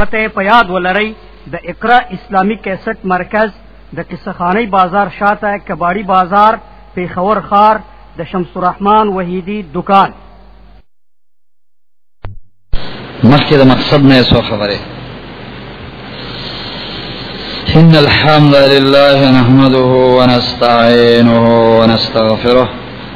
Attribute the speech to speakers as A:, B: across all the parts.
A: پته په یاد ولرئ د اقرا اسلامی کیسټ مرکز د قصخانی بازار شاته کباړی بازار پیښور خار د شمس الرحمن وحیدی دکان
B: مخکې د مقصد نه سو خبره إن الحمد لله نحمده ونستعينه ونستغفره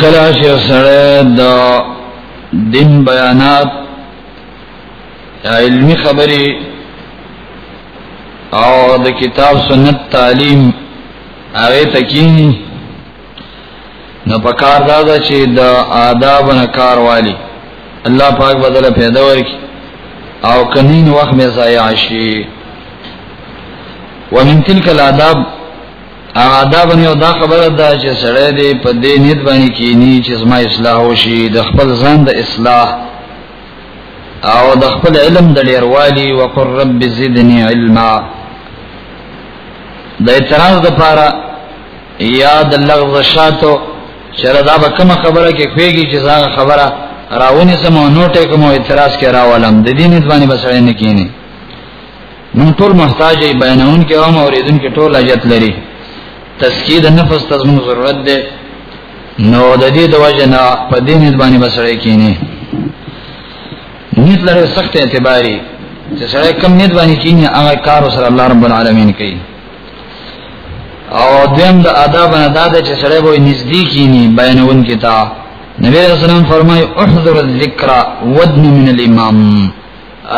B: کلا چې سره د دین بیانات یا علمی خبرې او د کتاب سنت تعلیم هغه تکین نو په کار دا ده چې د آداب نه کار والی الله پاک بدل پیدا ورکی او کنین وخت مې ضایع شي ومن تلک الاداب آداب نه دا خبره ده چې سره دې په دې نیت باندې کینی چې زما اصلاح وشي د خپل ځان د اصلاح او د خپل علم د ډیروالی وقر رب زدنی علما د اعتراض لپاره یا د لغو شاتو چیرې دا به کومه خبره کې کويږي چې دا خبره راونی سمو نوټه کوم اعتراض کې راولم د دې نسبانه بسړې نه کینی نو ټول محتاج بیانون کې هم اوریدون کې ټول اجت لري تسکید نفس تزمو ضرورت ده نو د دې د وجنه په دې نسبانه بسړې کینی نیت لري سخت اعتباري چې سړی کم نیت باندې کینی هغه کار سره الله رب العالمین کوي او دیم د آداب نه دا ده چې سړی به نږدې کینی بیانون کې تا نبی رسول الله فرمای احذر الذکر ودن من الامام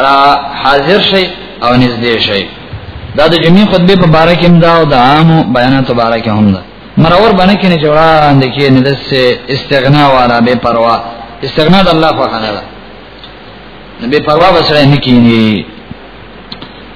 B: را حاضر شي او نږدې شي دا د جمعې خطبه په باره کې هم دا او د عام بیانات په باره کې هم ده مرور باندې کې نه جوړان د کې نه دسه استغنا والا بے پروا استغنا د الله په خانه ده بے پروا بسره نه کینی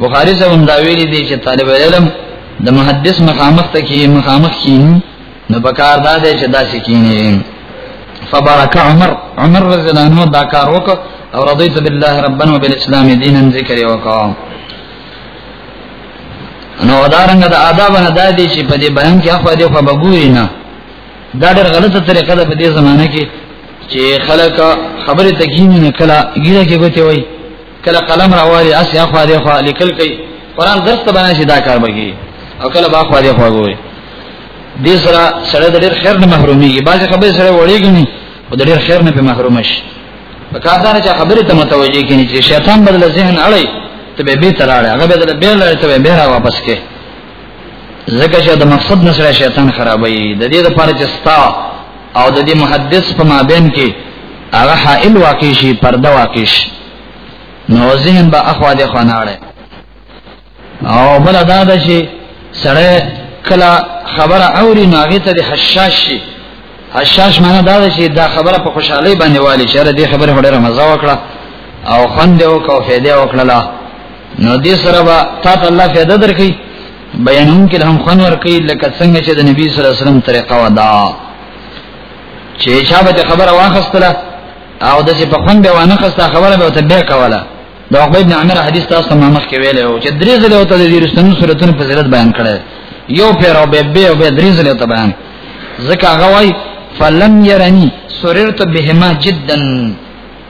B: بخاری صاحب هم دا ویلي دي چې طالب علم د محدث مخامخ ته کې مخامخ کینی نو بکار دا دی چې داسې کینی فبارک عمر عمر رضی الله عنه دا کار وکړ او رضیت بالله ربا وبالاسلام دینا ذکر وکړ نو دارنګ د آداب نه دا دی چې په دې بیان کې اخو دې خو بګوري نه دا ډېر غلطه طریقه ده په دې زمانه کې چې خلک خبره تکینی نه کلا ګیره کې ګوتې وایي کله قلم راوالي اس یا خو دې خو لیکل کوي قران درس ته باندې شي دا کار بږي او کله با خو دې خو وي دې سره سره د ډېر خیر نه محرومي بعض خبرې سره وړيږي او د ډېر خیر نه په محروم شي په کار دا نه چې خبرې ته متوجي کړي چې شیطان بدل ذهن اړي ته به به تراړي هغه به به لړ ته به را واپس کې ځکه چې د مقصد نه سره شیطان خرابوي د دې لپاره چې ستا او د دې محدث په مابین کې هغه حائل واقع شي پرده واقع شي نو ذهن به اخوا دې خناړي او بل دا ده چې سړی کله خبره اوري نو هغه ته حشاش شي حشاش معنی دا ده چې دا خبره په خوشحالي باندې والي چې دې خبره هډره مزه وکړه او خوند او کو فائدې وکړه نو دې سره به تاسو الله فائدہ درکړي بیانون کې هم خون ورکړي لکه څنګه چې د نبی صلی الله علیه وسلم طریقه ودا چې چا به خبره واخستله او د چې په خوند به وانه خسته خبره به تبه کوله د عقبه ابن عمر حدیث تاسو ته مخ کې ویل او چې درې ځله او ته د رسنو سورتونو په ضرورت بیان کړي یو پیر او به به او به درې ځله ته بیان ځکه هغه وای فلم يرني سررت بهما جدا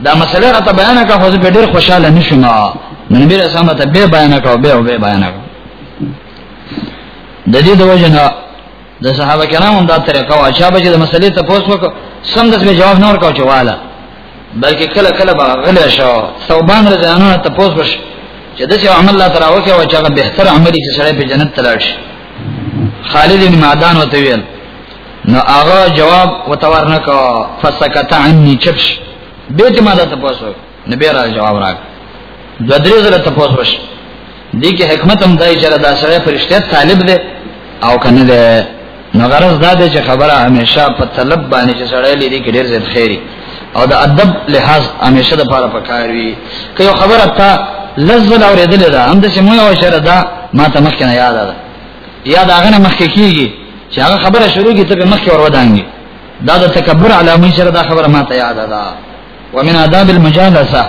B: دا مسله راته بیان کړه خو زه ډیر خوشاله نشم نبی رسول الله ته به بیان کړه به او به بیان کړه د دې د وجنه د صحابه کرامو دا طریقه وا چې به د مسلې ته پوس وکړو سم د جواب نور کو چواله بلکې کله کله به غل شو ثوبان رضانه ته پوس وش چې د عمل الله تعالی وکي او چې هغه بهتر عمل چې سره په جنت تلاړ شي خالد بن معدان وته ویل نو هغه جواب وتور نه کو فسکت عني چپش به ته ما دا ته پوس وکړو نو بیا را جواب راک دو درې زره ته پوس وش دي کې حکمت هم دای چې دا سره فرشته طالب دی او کنه دی نو غرض دا دی چې خبره همیشه په طلب باندې چې سړی لري کې ډېر زیات خیری او د ادب لحاظ همیشه د پاره پکار وي که یو خبره تا لزل اوریدل دا هم د سیمه او شر دا ما ته مخکې نه یاد ده یا دا غنه مخکې کیږي چې هغه خبره شروع کی ته مخکې ور ودانګي دا د تکبر علامه شر دا خبره ما ته یاد ده ومن آداب المجالسه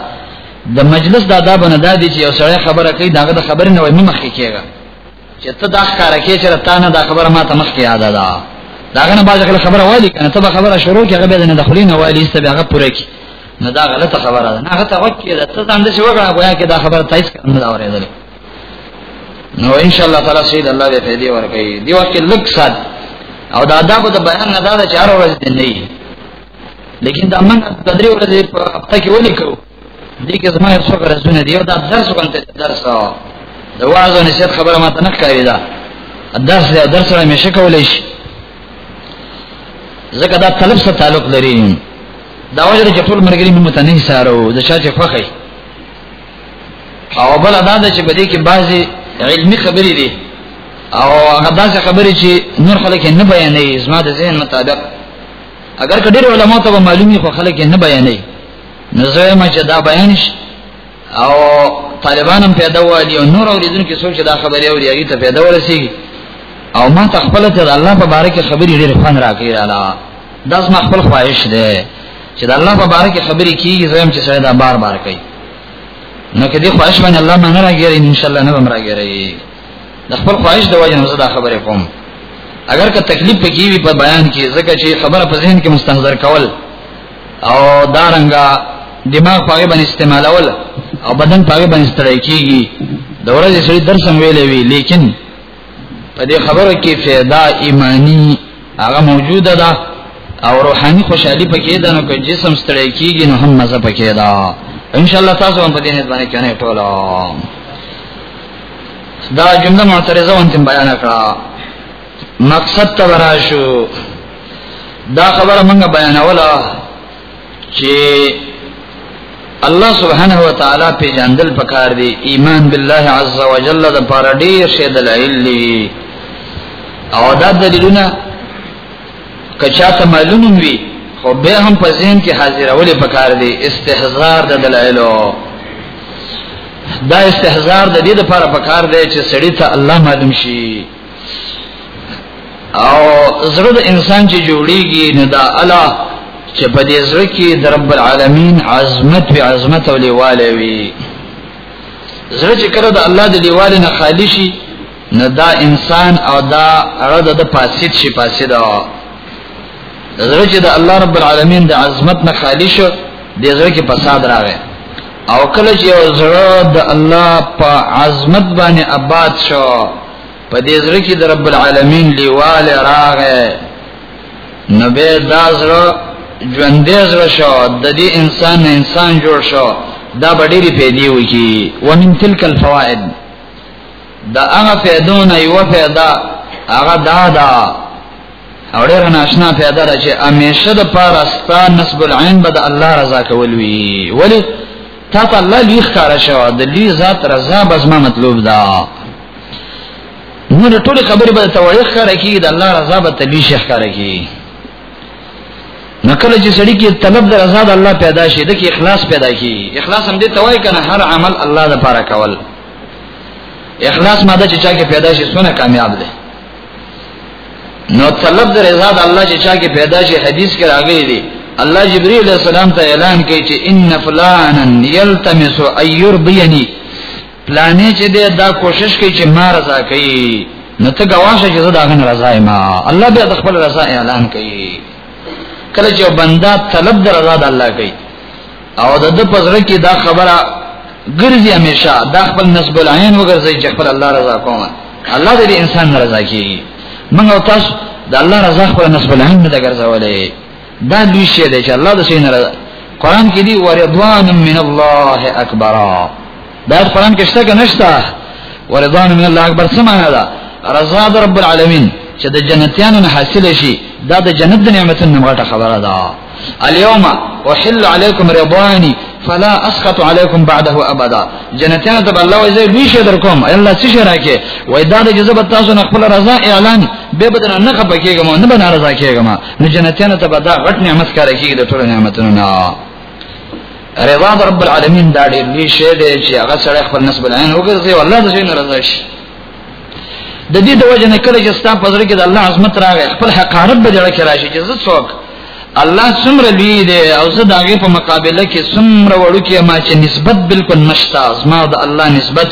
B: د مجلس د آداب نه دادی چې یو سړی خبره کوي داغه د خبرې نه وای مخ کې کېږي چې ته دا ښکارا کې چې تا نه دا خبره ما ته مخ کې یاد ده داغه نه باز خبره وایي کنه ته خبره شروع کې هغه به نه دخلین وایي است به هغه پوره کی نه دا غلطه خبره ده نه هغه ته وکی ده ته ځان دې شو غواړم ګویا کې دا خبره تایس کنه دا اورېدل نو ان شاء الله تعالی سید الله دې فائدې ورکړي دی وکه لک سات او دا آداب د بیان نه دا چې هر ورځ دې نه لیکن دا من د درې ورځې په هفته کې ولیکو دې کې زما یو څو غرضونه دي یو دا درس غونته درس د واعظ او نصیحت خبره ما ته نه ښکاري دا درس دی درس را مې شکولې شي ځکه دا طلب سره تعلق لري دا وجه چې ټول مرګري موږ ته نه سارو د شاته خوخه او بل دا چې بده کې بعضي علمي خبرې دي او هغه داسې خبرې چې نور خلک نه بیانې زما د ذهن مطابق اگر کډیر علماء ته معلومی خو خلک نه بیانې نو زه ما چې دا بیان شي او طالبان هم پیدا والی او نور اوریدونکو کې سوچ دا خبرې او ریاضي ته پیدا ورسیږي او ما تخپل ته الله په باره کې خبرې ډېر خوان راکړي رااله دا زما خپل خواهش ده چې د الله په باره کې خبرې کیږي زه هم چې سره دا بار بار کوي نو کې دې خواهش باندې الله مونږ راګیري ان شاء الله نه مونږ راګیري د خپل خواهش د وجه نه زه دا خبره کوم اگر که تکلیف پکې وي په بیان کې ځکه چې خبره په ذهن کې مستحضر کول او دارنګا دماغ پاګې باندې استعمالول او بدن پاګې باندې ستړی کیږي د ورځې سړي درس هم ویلې وی لیکن په دې خبره کې فایده ایمانی هغه موجوده ده او روحاني خوشحالي پکې ده نو که جسم ستړی کیږي نو هم مزه پکې ده ان شاء الله تاسو هم په دې نه باندې کنه ټولو دا جمله معترضه وانت بیان کړه مقصد ته وراشو دا خبره موږ بیانوله چې الله سبحانه و تعالی په جاندل پکار دی ایمان بالله عز وجل د پاره ډیر شه دلایل او دا دلیلونه که چاته معلوم وي خو به هم په ذهن کې حاضرول پکار دي استحضار د دلایلو دا استحضار د دې لپاره پکار دی چې سړی ته الله معلوم شي او زړه د انسان چې جوړیږي نه دا الله چې په دې زړه کې د رب العالمین عظمت او عظمت او لیواله وي زړه چې کړه د الله د لیواله نه خالی شي نه دا انسان او دا اړه د فاسد شي فاسد زړه چې د الله رب العالمین د عظمت نه خالی شو د زړه کې فساد راغی او کله چې یو زړه د الله په عظمت باندې آباد شو په دې زړه کې د رب العالمین لیوال راغی نو به دا زړه ژوندې زړه شو د دې انسان نه انسان جوړ شو دا ډېری پیدا وکي ومن تلک الفوائد دا هغه فائدو نه یو فائدہ هغه دا دا او ډېر ناشنا فائدہ ده چې همیشه د پاره ستا نسب العين بد الله رضا کول وی ولی تا ته الله لوی ښکارا شو د لوی ذات رضا بس ما مطلوب ده نو ټول خبرې به ته وړي ښکارا کی د الله رضا به تلی شي ښکارا کی نکله چې سړی کې طلب د رضا د الله پیدا شي د کې اخلاص پیدا کی اخلاص هم دې توای کنه هر عمل الله د پاره کول اخلاص ماده چې چا کې پیدا شي سونه کامیاب دی نو طلب د رضا د الله چې چا کې پیدا شي حدیث کې راغلی دی الله جبرئیل علیہ السلام ته اعلان کوي چې ان فلانا یلتمس ایرضینی پلانې چې دا کوشش کوي چې ما رضا کوي نو ته گواشه چې دا غن رضا ما الله بیا د خپل رضا اعلان کوي کله چې بندا طلب د رضا د الله کوي او د د پزړه کې دا خبره ګرځي همیشه دا خپل نسب العين وګرځي چې خپل الله رضا کوم الله دې انسان رضا کوي موږ او تاسو د الله رضا خپل نسب العين نه ګرځولې دا لوی شی دی چې الله د سین رضا قران کې دی ورضوان من الله اکبر دا قران کې شته کنه شته ورضوان من الله اکبر سمانه ده رضا در رب العالمین چې د جنتیانو نه حاصل شي دا د جنت د نعمتونو مغټه خبره ده اليوم احل عليكم رضواني فلا اسخط عليكم بعده ابدا جنتیانو ته الله وایي دوی شه در کوم الله څه شه راکې وای دا د جزب تاسو نه خپل رضا اعلان به بدن نه خپه کېږم نه بنا رضا کېږم نو جنتیانو ته به دا غټ نعمت کار کېږي د ټول نعمتونو نه رضا د رب العالمین دا ډېر لوی شی دی چې هغه سره خپل نسب العين وګرځي والله د شي ناراضه شي د دې د وجه نه کله چې ستاسو په ځل کې د الله عظمت راغی خپل حقارت به جوړ کړی شي چې زه څوک الله څومره لوی دی او زه د هغه په مقابله کې څومره وړوکی ما چې نسبت بالکل نشتا زما د الله نسبت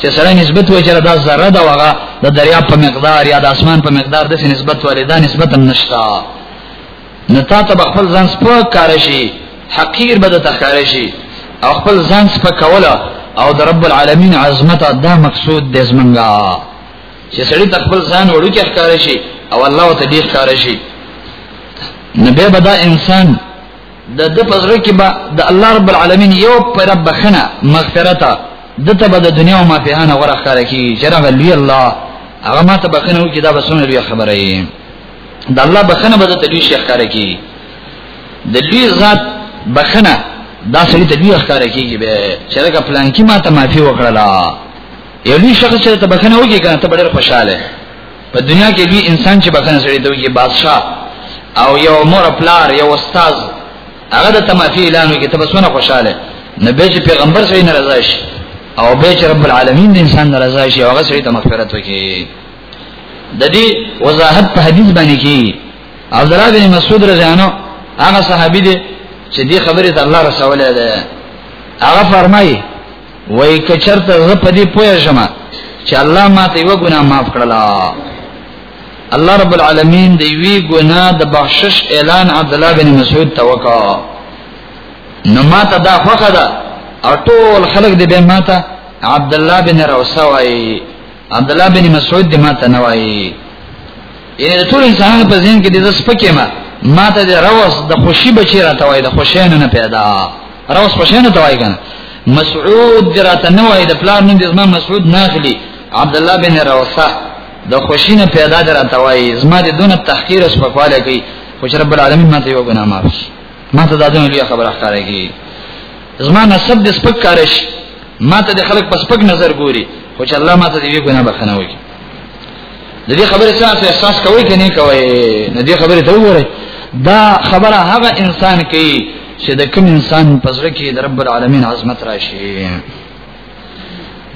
B: چې سره نسبت وایي چې دا ذره دا وغه د دریا په مقدار یا د اسمان په مقدار د نسبت ولې دا نسبت نشتا نو تا ته خپل ځان سپک کار شي حقیر به د تخکار شي او خپل ځان سپک کوله او د رب العالمین عظمت دا مقصود د زمنګا چې سړی خپل ځان وړو کې ښکار شي او الله ته دې ښکار شي نبي بدا انسان د د پزړه کې با د الله رب العالمین یو پر رب خنا مغفرت د ته بد دنیا او ما په انا ورخاره کی جره ولی الله هغه ما ته بخنه کی دا بسونه لوی خبره د الله بخنه به د تلوي شیخ کار کی د لوی ذات بخنه دا سړي د لوی ښکار کیږي به چې دا پلان کې ما ته معافي وکړه یو لوی شخص چې ته بخنه وږي کنه ته ډېر خوشاله په دنیا کې لوی انسان چې بخنه سړي ته وږي بادشاہ او یو مور پلار یو استاد هغه د تمافي اعلان وکړي ته بسونه خوشاله نبی چې پیغمبر سړي ناراضه شي او به چې رب العالمین د انسان ناراضه شي هغه سړي ته مغفرت وکړي د دې وضاحت په حدیث باندې کې عبد الله بن مسعود رضی الله عنه هغه صحابي دی چې دې خبرې ته الله رسول دی هغه فرمایي وای کچرته زه په دې پوه شم چې الله ما ته یو ګناه معاف کړل الله رب العالمین دی وی ګناه د بخشش اعلان عبد الله بن مسعود ته وکړ نو ما ته دا خوخه ده او ټول خلک دې به ما ته عبد الله بن روسه وای عبد الله بن مسعود دې ماته نه وایي یعنی ټول انسان په ذهن کې د سپکې ما ماته د روس د خوشي بچی راته وایي د خوشینه نه پیدا روس خوشینه ته وایي کنه مسعود راته نه وایي د پلان نوم د زما مسعود ناخلی عبد الله بن روسه د خوشینه پیدا درته وایي زما د دونه تحقیر اس پکواله کوي خو رب العالمین ماته یو ګناه معاف ماته دا دونه لوی خبره ښکارېږي زما نسب د سپک کارش ما ته د خلک په سپک نظر ګوري خو چې الله ما ته دی ګناه بخنه وکړي د دې خبرې سره احساس کوي کني کوي نه دې خبرې ته وګورئ دا خبره هغه انسان کوي چې د کوم انسان په زړه کې د رب العالمین عظمت راشي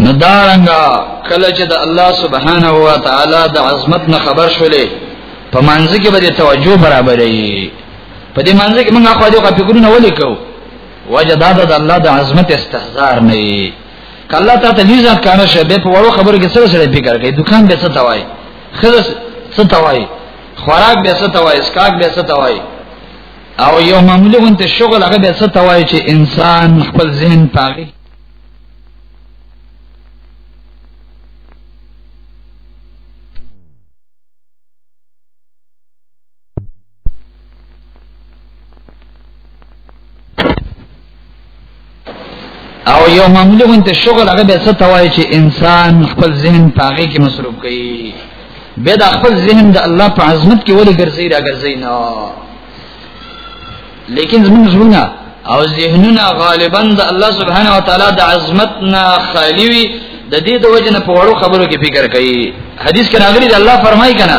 B: نو دا رنګه کله چې د الله سبحانه و تعالی د عظمت نه خبر شولې په منځ کې به توجه برابرې په دې معنی کې موږ خو دې په فکرونه ولې کو وجه دا د الله د عظمت استحضار نه کله ته ته لیزه کار شه به په وړو خبرو کې سره سره فکر کوي دکان به څه توای خزه څه توای خوراک به څه توای اسکاک به څه توای او یو معمولی غونته شغل هغه به څه توای چې انسان خپل ذهن پاغي او یو معمولی غونته شغل هغه به څه توای چې انسان خپل ذهن پاګه کې مصروف کړي به دا خپل ذهن د الله په عظمت کې ولې ګرځي را ګرځي نه لیکن زمونږ زړونه او ذهنونه غالبا د الله سبحانه و تعالی د عظمت نه خالی وي د دې د وجنه په وړو خبرو کې فکر کوي حدیث کې راغلي دی الله فرمایي کنه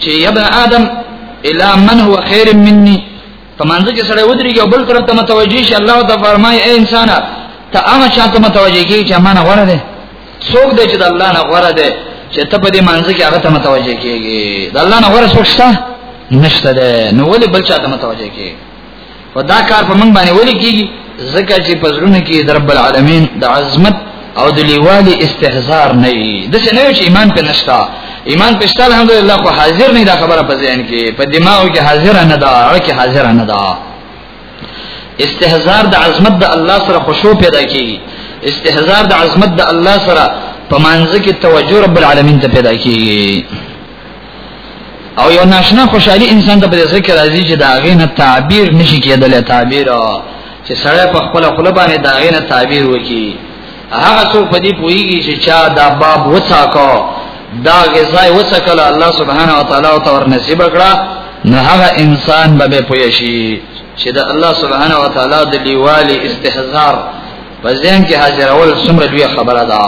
B: چې یا ابن آدم الا من هو خير مني فمنځ کې سره ودرېږي او بل طرف ته متوجي شي الله تعالی فرمایي اے انسان ته هغه شاته متوجي کیږي چې مانه غوړه ده څوک دی چې د الله نه غوړه ده چې ته په دې منځ کې هغه ته متوجي کیږي د الله نه غوړه څوک شته نشته ده نو ولې بل چاته متوجي کیږي او دا کار په موږ باندې ولي کیږي زکه چې پزړونه کې د رب العالمین د عظمت او د لیوالي استهزار نه وي د څه نه چې ایمان په نشتا ایمان په شتا الحمدلله خو حاضر نه دا خبره په ذهن کې په دماغ کې حاضر نه دا اړه کې حاضر نه دا استهزار د عظمت د الله سره خشوع پیدا کیږي استهزار د عظمت د الله سره په منځ کې توجه رب العالمین ته پیدا کیږي او یو ناشنا خوشحالي انسان ته په دې کې راځي چې دا غینه تعبیر نشي کېدل تعبیر چې سړی په خپل خپل باندې دا غینه تعبیر وکي هغه څو په دې پويږي چې چا دا باب وڅاکو دا غذای وڅکل الله سبحانه و تعالی او تور نصیب کړه نه هغه انسان به پوي شي چې دا الله سبحانه و تعالی د لیوالي استحزار په ځین کې حاضرول څومره لوی خبره ده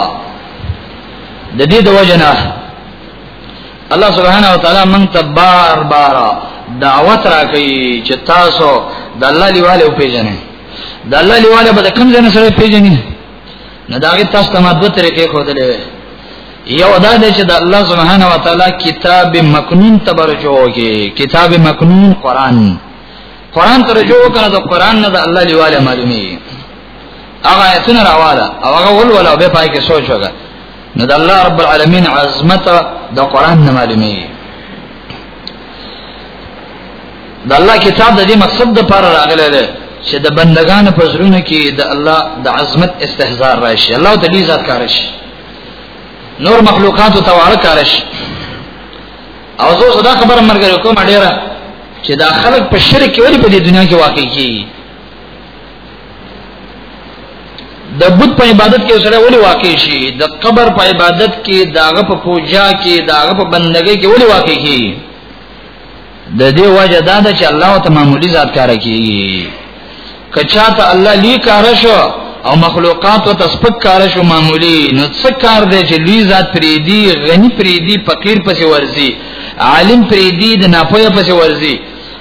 B: د دې د وجنه الله سبحانه وتعالى من تبار بارا دعوت را کوي چې تاسو د الله لیواله او پیژنې د الله لیواله به کوم ځای سره پیژنې نه دا غي تاسو ته ماده طریقې خو دلې یو دا دی چې د الله سبحانه وتعالى کتاب مکنون تبرجو کې کتاب مکنون قران قران ترجو کنه د قران نه د الله لیواله معلومي هغه ایتونه راواله او هغه ول ولا به پای کې سوچ وکړه نو د الله رب العالمین عظمت د قران نه معلومي د الله کتاب د دې مقصد د پر راغلی دی چې د بندگانو په زړونو کې د الله د عظمت استحضار راشي الله تعالی ذات کارش نور مخلوقات او توارث کارش او زه صدا خبر مرګ کوم ډیره چې دا خلک په شرک کې ولې په دې دنیا کې واقع کیږي د بت په عبادت کې سره ولي واقع شي د قبر په عبادت کې داغه په پوجا کې داغه په بندګۍ کې ولي واقع شي د دې وجه دا ده چې الله ته معمولی ذات کار کوي کچا ته الله لی کار شو او مخلوقات او تسبق کار شو معمولی نو څه کار دی چې لوی ذات پریدي غنی پریدي فقیر پسې ورزي عالم پریدي د ناپوهه پسې ورزي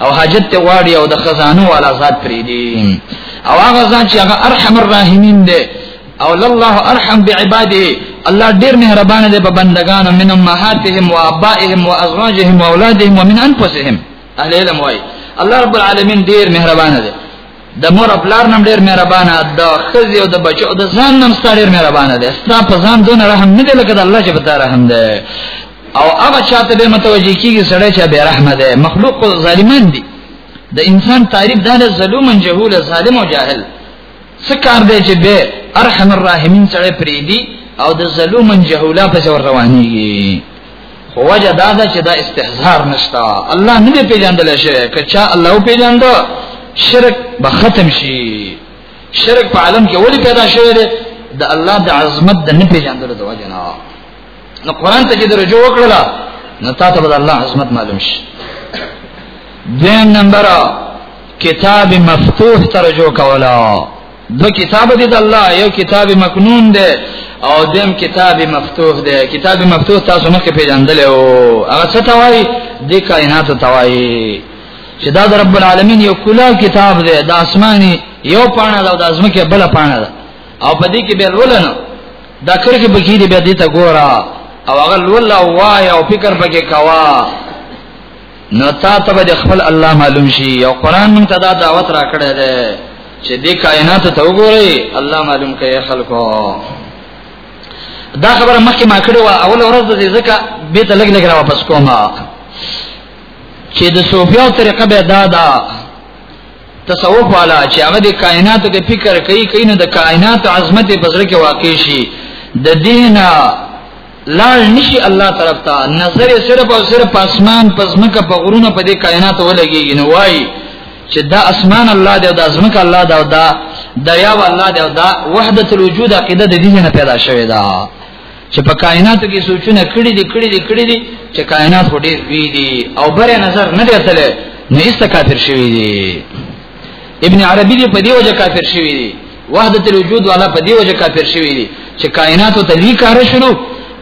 B: او حاجت ته واړی او د خزانو والا ذات پری دی او هغه ځان چې هغه ارحم الراحمین دی او الله ارحم بعباده الله ډیر مهربان دی په بندگانو من امهاتهم و ابائهم و ازواجهم و اولادهم و من انفسهم اهل علم وای الله رب العالمین ډیر مهربان دی د مور خپل نم ډیر مهربان دی خزي او د بچو د ځان نم ستاره مهربان دی ستا په ځان دون رحم نه دی لکه د الله چې په رحم دی او هغه چاته به متوجي کیږي سړی چې به رحمه ده مخلوق ظالمان دي د انسان تعریف ده ظلم جهول ظالم او جاهل سکار دی چې به ارحم الراحمین سره پری دی او د ظلم جهولا په څور روانيږي خو وجه دا ده چې دا استهزار نشتا الله نه پیژندل شي کچا الله پیژند شرک به ختم شي شرک په عالم کې ولې پیدا شوی دی د الله د عظمت د نه پیژندلو د وجه نه نو قران ته چې درجو وکړل نو تا ته به الله عظمت معلوم شي دیم نمبر کتاب مفتوح ترجو کولا دو کتاب دي د الله یو کتاب مکنون دی او دیم کتاب مفتوح دی کتاب مفتوح تاسو مخکې پیژندل او هغه څه توای د کائنات توای چې دا د رب العالمین یو کلا کتاب دی د اسماني یو پاڼه ده او د ازمکه بل پاڼه ده او په دې کې به ولنه دا کرګه بګی دی بیا دې ته ګورا او هغه لول او وای او فکر پکې کوا نو تا ته به خپل الله معلوم شي او قران مون ته دا دعوت را کړی دی چې دې کائنات ته وګوري الله معلوم کوي خلکو دا خبره مخکې ما کړې و اول ورځ د ځکه به ته لګ لګ را واپس کوم چې د صوفیانو طریقه به دا ده تصوف والا چې هغه د کائناتو کې فکر کوي کینه د کائنات عظمت په سر کې واقع شي د دینه لاړ نشي الله طرف ته نظر صرف او صرف اسمان پزمکه په غرونه په دې کائنات ولګي نو وای چې دا اسمان الله دی او دا زمکه الله دا او دا دریا الله دی او دا وحدت الوجود عقیده د دې نه پیدا شوې ده چې په کائنات کې سوچونه کړی دي کړی دي کړی دي چې کائنات خو ډېر وی دي او بر نظر نه دی تله نو ایست کافر شوی دی ابن عربی دی په دی وجه کافر شوی دی وحدت الوجود والا په دی وجه کافر شوی دی چې کائنات ته لوی کار شنو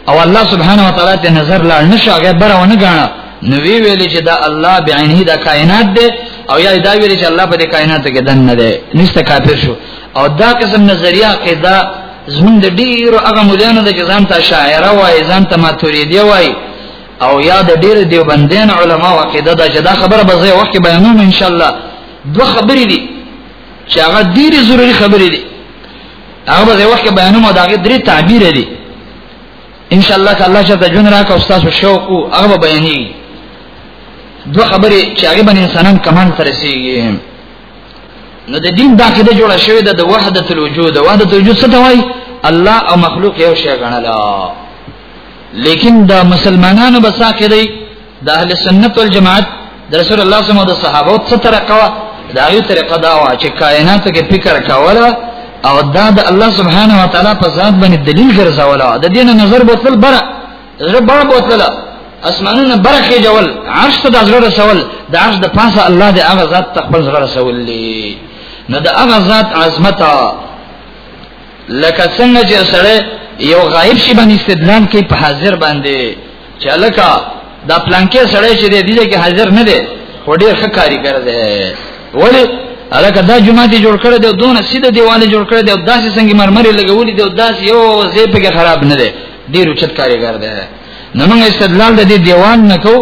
B: او الله سبحانه و تعالی ته نظر لا نشه هغه بر ونه غاڼه نو وی ویل چې دا الله بعینه دا کائنات دی او یا دا ویل چې الله په دې کائنات کې دن نه دی نست کافر شو او دا قسم نظریه کې دا زمون د ډیر هغه مولانو د جزام ته شاعر وای ځان ته ماتوریدی وای او یا د ډیر دیوبندین علما او عقیده دا چې دا خبره به زه وخت بیانوم ان شاء الله دوه خبرې دي چې هغه ډیر ضروری خبرې دي هغه به زه وخت بیانوم او دا غي درې تعبیر دي ان شاء الله تعالی چې د جون راک او تاسو شوق او هغه بیانې دوه خبرې چې هغه باندې انسانان کمان ترسيږي نو د دین دا کده جوړه شوې ده د وحدت الوجود وحدت الوجود څه ته وایي الله او مخلوق یو شی غنل لیکن دا مسلمانانو بسا کړي د اهل سنت والجماعت د رسول الله صلی الله علیه وسلم د صحابه او څه طریقه دا یو طریقه دا وا چې کائنات کې فکر کاوله او دا د الله سبحانه و تعالی په ذات باندې دلیل ګرځاوله د دین نظر بوتل بره زړه بار بوتله اسمانونه برخه جوړ عرش ته د زړه رسول د عرش د پاسه الله د هغه ذات تخپل زړه رسول لي نه د هغه ذات عظمت لکه څنګه چې سره یو غایب شي باندې استدلال کوي په حاضر باندې چې لکه دا پلانکې سره چې دې دې کې حاضر نه دی خو ډېر ښه کاریګر دی ولی الکه دا جمعه دی جوړ کړی دی دونه سیده دیواله جوړ کړی دی داسې څنګه مرمرې لګولې دی داسې یو ځای په خراب نه دی ډیر چت کاریګر دی نو موږ استدلال د دې دیوان نه کو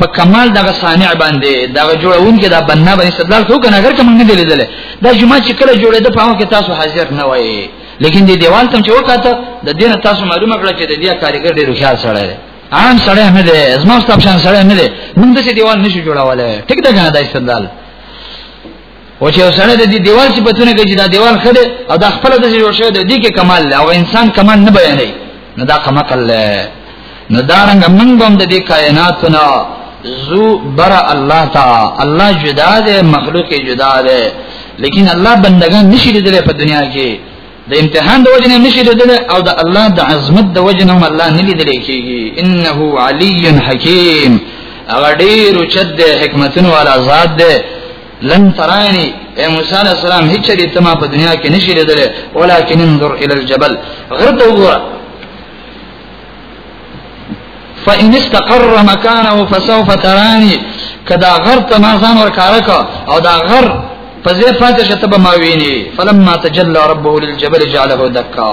B: په کمال دغه صانع باندې دغه جوړون کې دا بننا باندې استدلال کو کنه اگر کوم نه دی لیدل دا جمعه چې کله جوړې ده په هغه کې تاسو حاضر نه وای لیکن دې دیوال تم چې وکاته د دې نه تاسو معلومه کړه چې د دې کاریګر ډیر خیال سره دی عام سره نه دی زما ستاسو شان سره نه دی موږ دې دیوال نشو جوړولای ټیک ده کنه دا استدلال او چې وسره د دې دیوال صفاتونه کوي دا دیوال خده او دا خپل د جوړ شوی د دې کې کمال او انسان کمال نه بیانې نه دا کما کله نه دا رنګ موږ هم د دې کائنات نه زو بر الله تا الله جدا ده مخلوق جدا ده لیکن الله بندگان نشي لیدل په دنیا کې د امتحان د وجنه نشي لیدل او د الله د عظمت د وجنه هم الله نه لیدل کېږي انه علی حکیم هغه ډیر چد حکمتونو والا ذات ده لن ترانی اے موسی علیہ السلام هیڅ دې تما په دنیا کې نشي لیدل ولکن انظر الى الجبل غر ته وګوره فإن استقر مكانه فسوف تراني کدا غر ته ما ځان ورکاره کا او دا غر په ځای پاتې شته به ما ویني فلما تجلى ربه للجبل جعله دكا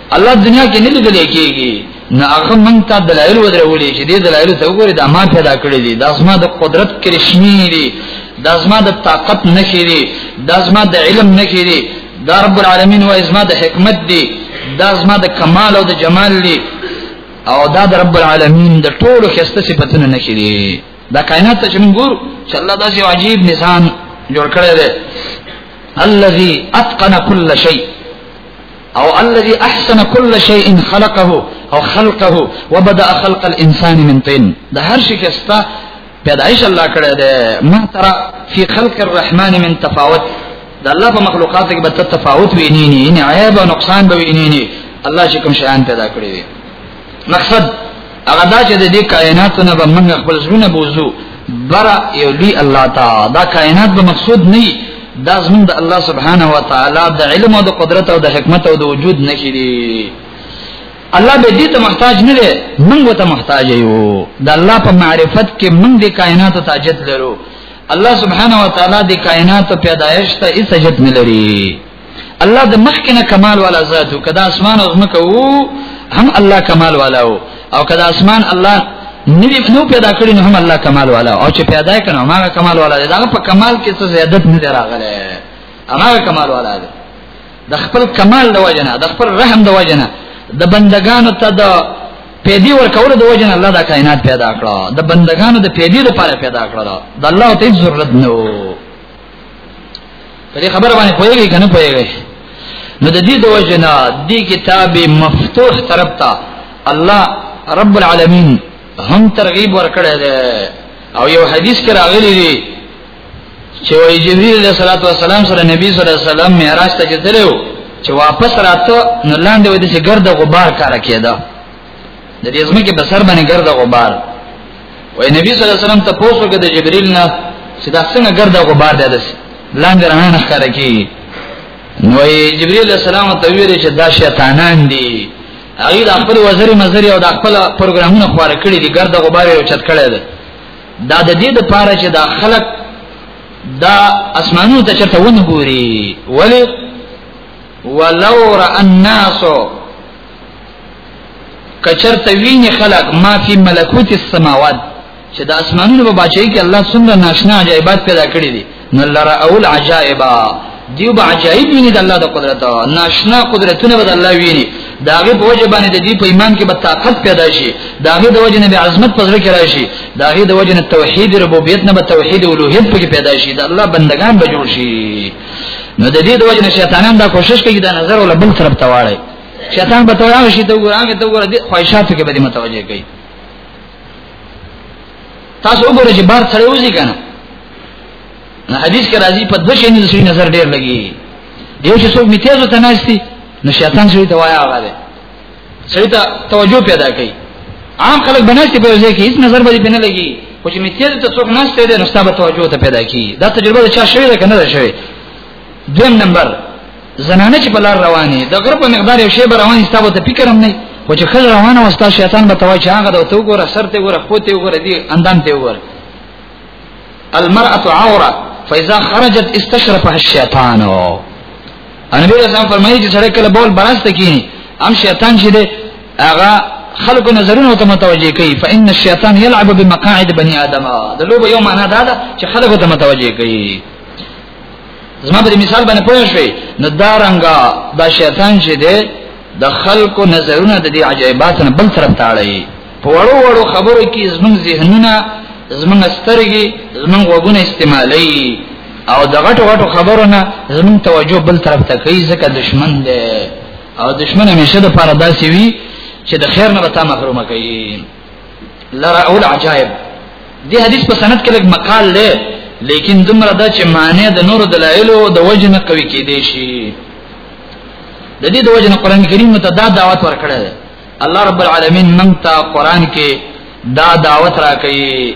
B: الله دنیا کې نه لیدل کېږي نه هغه مونږ ته دلایل ودرولې چې دې دلایل ته وګوري دا ما پیدا کړې دي دا زما د قدرت کرشمي دي دا زما د طاقت نشي دي دا زما د علم نشي دي دا رب العالمین وای زما د حکمت دي دا زما د کمال او د جمال دي او دا د رب العالمین د ټولو خسته صفاتونه نشي دي دا کائنات ته موږ ګورو چې الله داسې عجیب نظام جوړ کړی دی الذي اتقن كل شيء او الذي احسن كل شيء خلقه او خلقه وبدا خلق الانسان من طين ده هر شي کستا پیدایش الله کړه ده ما ترى في خلق الرحمن من تفاوت ده الله په مخلوقات کې به تفاوت ویني نه عیب او نقصان به ویني الله چې کوم شیان پیدا کړی وي مقصد هغه دا چې د دې کائناتو نه به موږ خپل ژوند بوزو برا یو لوی الله تعالی دا کائنات به مقصود نه دا زموږ د الله سبحانه و تعالی د علم او د قدرت او د حکمت او د وجود نشي دي الله به دې ته محتاج نه دی موږ ته محتاج یو د الله په معرفت کې موږ د کائنات ته حاجت لرو الله سبحانه و تعالی د کائنات پیدایش ته هیڅ حاجت نه لري الله د مخکنه کمال والا ذات او کدا اسمان او زمکه وو هم الله کمال والا وو او کدا اسمان الله ندی نو پیدا کړی نو هم الله کمال والا او چې پیدا کړي نو هغه کمال والا دی دا په کمال کې څه زیادت نه راغله هغه کمال والا دی د خپل کمال د وجنه د خپل رحم د وجنه د بندگانو ته د پیدي ورکول د وجنه الله د کائنات پیدا کړو د بندگانو د پیدي لپاره پیدا کړو د الله ته ضرورت نه په دې خبره باندې پوهیږي کنه پوهیږي نو د دې د وجنا د کتاب مفتوح طرف ته الله رب العالمین هم ترغیب ورکړی دی او یو حدیث کې راغلی دی چې وای جبرئیل علیه الصلاۃ والسلام سره نبی صلی الله علیه وسلم معراج ته تللو چې واپس راته نو لاندې ودی چې ګرد غبار کار کېده د دې زمکه په سر باندې ګرځا غبار وای نبی صلی الله علیه وسلم ته پوښتنه وکړه د جبرئیل نه چې دا څنګه ګرځا غبار دی داسې لاندې رانه نه ښکار کی نو جبرئیل السلام ته ویل چې دا شیطانان دي هغه د خپل وزري مزري او د خپل پروګرامونه خور کړی دي ګرځا غبار یو چت کړی دی دا د دې د پاره چې دا خلک دا اسمانونو ته چرته ونه ګوري ولی ولو را الناس کچر توینی خلق ما فی ملکوت السماوات چې د اسمانونو په بچی کې الله څومره ناشنا عجایبات پیدا کړی دي نو لرا اول عجایبا دیو به عجایب ویني د الله د قدرت ناشنا قدرتونه به الله ویني داغه په وجه باندې د دې په ایمان کې به طاقت پیدا شي داغه د وجه نه به عظمت په ذکر راشي داغه د وجه نه توحید ربوبیت نه به توحید اولوہیت په کې پیدا شي د الله بندگان به جوړ شي نو د دې د وجه نه شیطانان دا کوشش کوي دا نظر ول بل طرف ته واړي شیطان به توړاو شي ته ګور هغه ته ګور دي خواهشاتو کې به متوجه کوي تاسو وګورئ چې بار سره وځي کنه نو حدیث کې راځي په دوه شینې سری نظر ډیر لګي یو چې څوک میتیزو ته ناشتي نو شیطان سړي ته وایا هغه ده سړي ته توجه پیدا کوي عام خلک بناشتي په ځای کې هیڅ نظر باندې پنه لګي خو چې میتیز ته څوک ناشته ده نو ستاسو توجه ته پیدا کی دا تجربه چا شوی ده کنه ده شوی دویم نمبر زنانه چې بلار روانه د غرب مقدار یو شی روانه ستابه ته فکر هم نه و چې خل روانه وستا شیطان به توای چې هغه د تو ګوره سر ته ګوره خو ته ګوره دی اندام ته ګوره المرأه عوره فاذا خرجت استشرفها الشیطان ان به رسول فرمایي چې سره کله بول براسته کینی ام شیطان چې دی هغه خلق نظرونه ته متوجه کوي فان الشیطان يلعب بمقاعد بني ادم د لوب یو معنا دا ده چې خلق ته متوجه کوي زما په مثال باندې پوه شئ نو دا رنګا دا شیطان چې دی د خلکو نظرونه د دې عجایبات نه بل طرف ته اړي په وړو وړو خبرو کې زمونږ ذهنونه زمونږ سترګې زمونږ وګونه استعمالي او د غټو غټو خبرو نه زمونږ توجه بل طرف ته کوي ځکه دشمن دی او دشمن همیشه د پاره داسي وي چې د خیر نه به تا محروم کوي لرا اول عجائب دې حدیث په سند کې لګ مقال لې لیکن دمر دا چې معنی د نور دلایل او د وجه نه کوي کې دي شي د دې د وجه نه قران کریم ته دا دعوت ورکړه الله رب العالمین موږ ته قران کې دا دعوت راکړي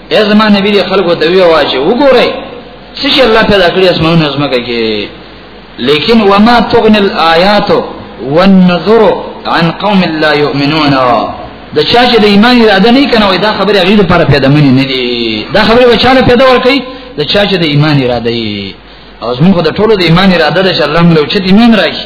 B: یا زما نبی دی خلکو ته وی واچ وګورئ څه چې الله پیدا کړی اسمانونه زمکه کې لیکن وما تغني الايات والنذر عن قوم لا يؤمنون د چا چې د ایمان اراده نه کنه وای دا خبره غیر لپاره پیدا منی نه دي دا خبره به چاله پیدا ورکړي د چا چې د ایمان اراده ای او زموږ د ټولو د ایمان اراده ده چې الله موږ له چت ایمان راکړي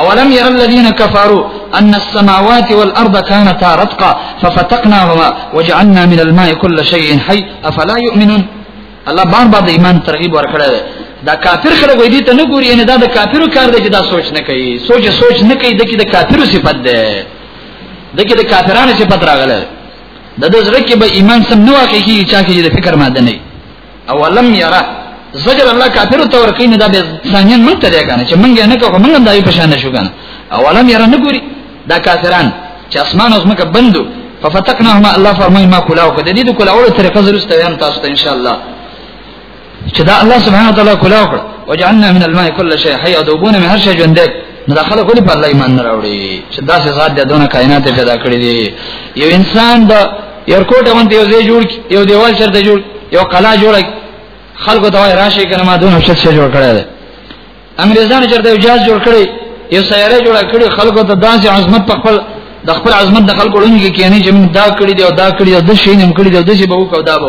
B: اولم ير الذين كفروا ان السماوات والارض كانتا رتقا ففتقناهما وجعلنا من الماء كل شيء حي افلا يؤمنون الله بار بار ایمان ترغیب ورکړی دی دا کافر خلک وې دي ته نه ګوري نه دا د کافرو کار دی چې دا سوچ نه کوي سوچ سوچ نه کوي دکې د کافرو صفت ده دکې د کافرانو صفت راغله د دې زړه کې به ایمان سم نه واقع کیږي چې د فکر ماده نه اولم یرا زجر الله کافر ته ورکی نه دا به ځانین مونږ ته دی کنه چې مونږ نه کوو مونږ دای په شان شو کنه اولم یرا نه ګوري دا کافران چې اسمان اوس مکه بندو ففتقناهما الله فرمای ما کلاو کده دې کلاو طریقه زرست ویم تاسو ته ان شاء الله چې دا الله سبحانه وتعالى کلاو کړ وجعلنا من الماء كل شيء حي ادوبونه مهر شي ژوند نو داخله کولی په الله ایمان نه راوړي چې دا څه ذات د دونه کائنات پیدا کړی دی یو انسان د ایرکوټ باندې یو ځای جوړ یو دیوال چرته جوړ یو قلا جوړ خلکو ته راشي کنه ما دونه شت څه جوړ کړی دی انګريزانو چرته اجازه جوړ کړی یو سیاره جوړ کړی خلکو ته داسې عظمت په خپل د خپل عظمت د خلکو لونی کې کینی چې موږ دا کړی دی او دا کړی دی د شي نیم کړی دی د شي به وکاو دا به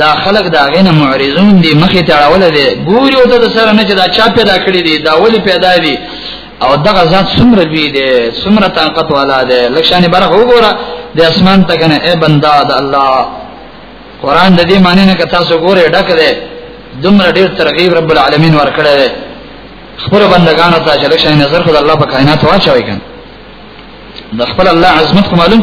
B: دا خلق دا غنه معرضون دي مخه تړول دي ګوري او د سره نه چې دا چا پیدا کړی دي دا ولي پیدا دي او دغه ذات څومره دی دي څومره طاقت والا دي لکشانه برغ وګوره د اسمان ته کنه اے بندا د الله قران د دې معنی نه کتا سو ګوره ډک دی دومره ډیر ترغیب رب العالمین ورکړی دی خپل بندگانو ته چې لکشانه نظر خدای الله په کائنات واچوي کنه د خپل الله عظمت کومالم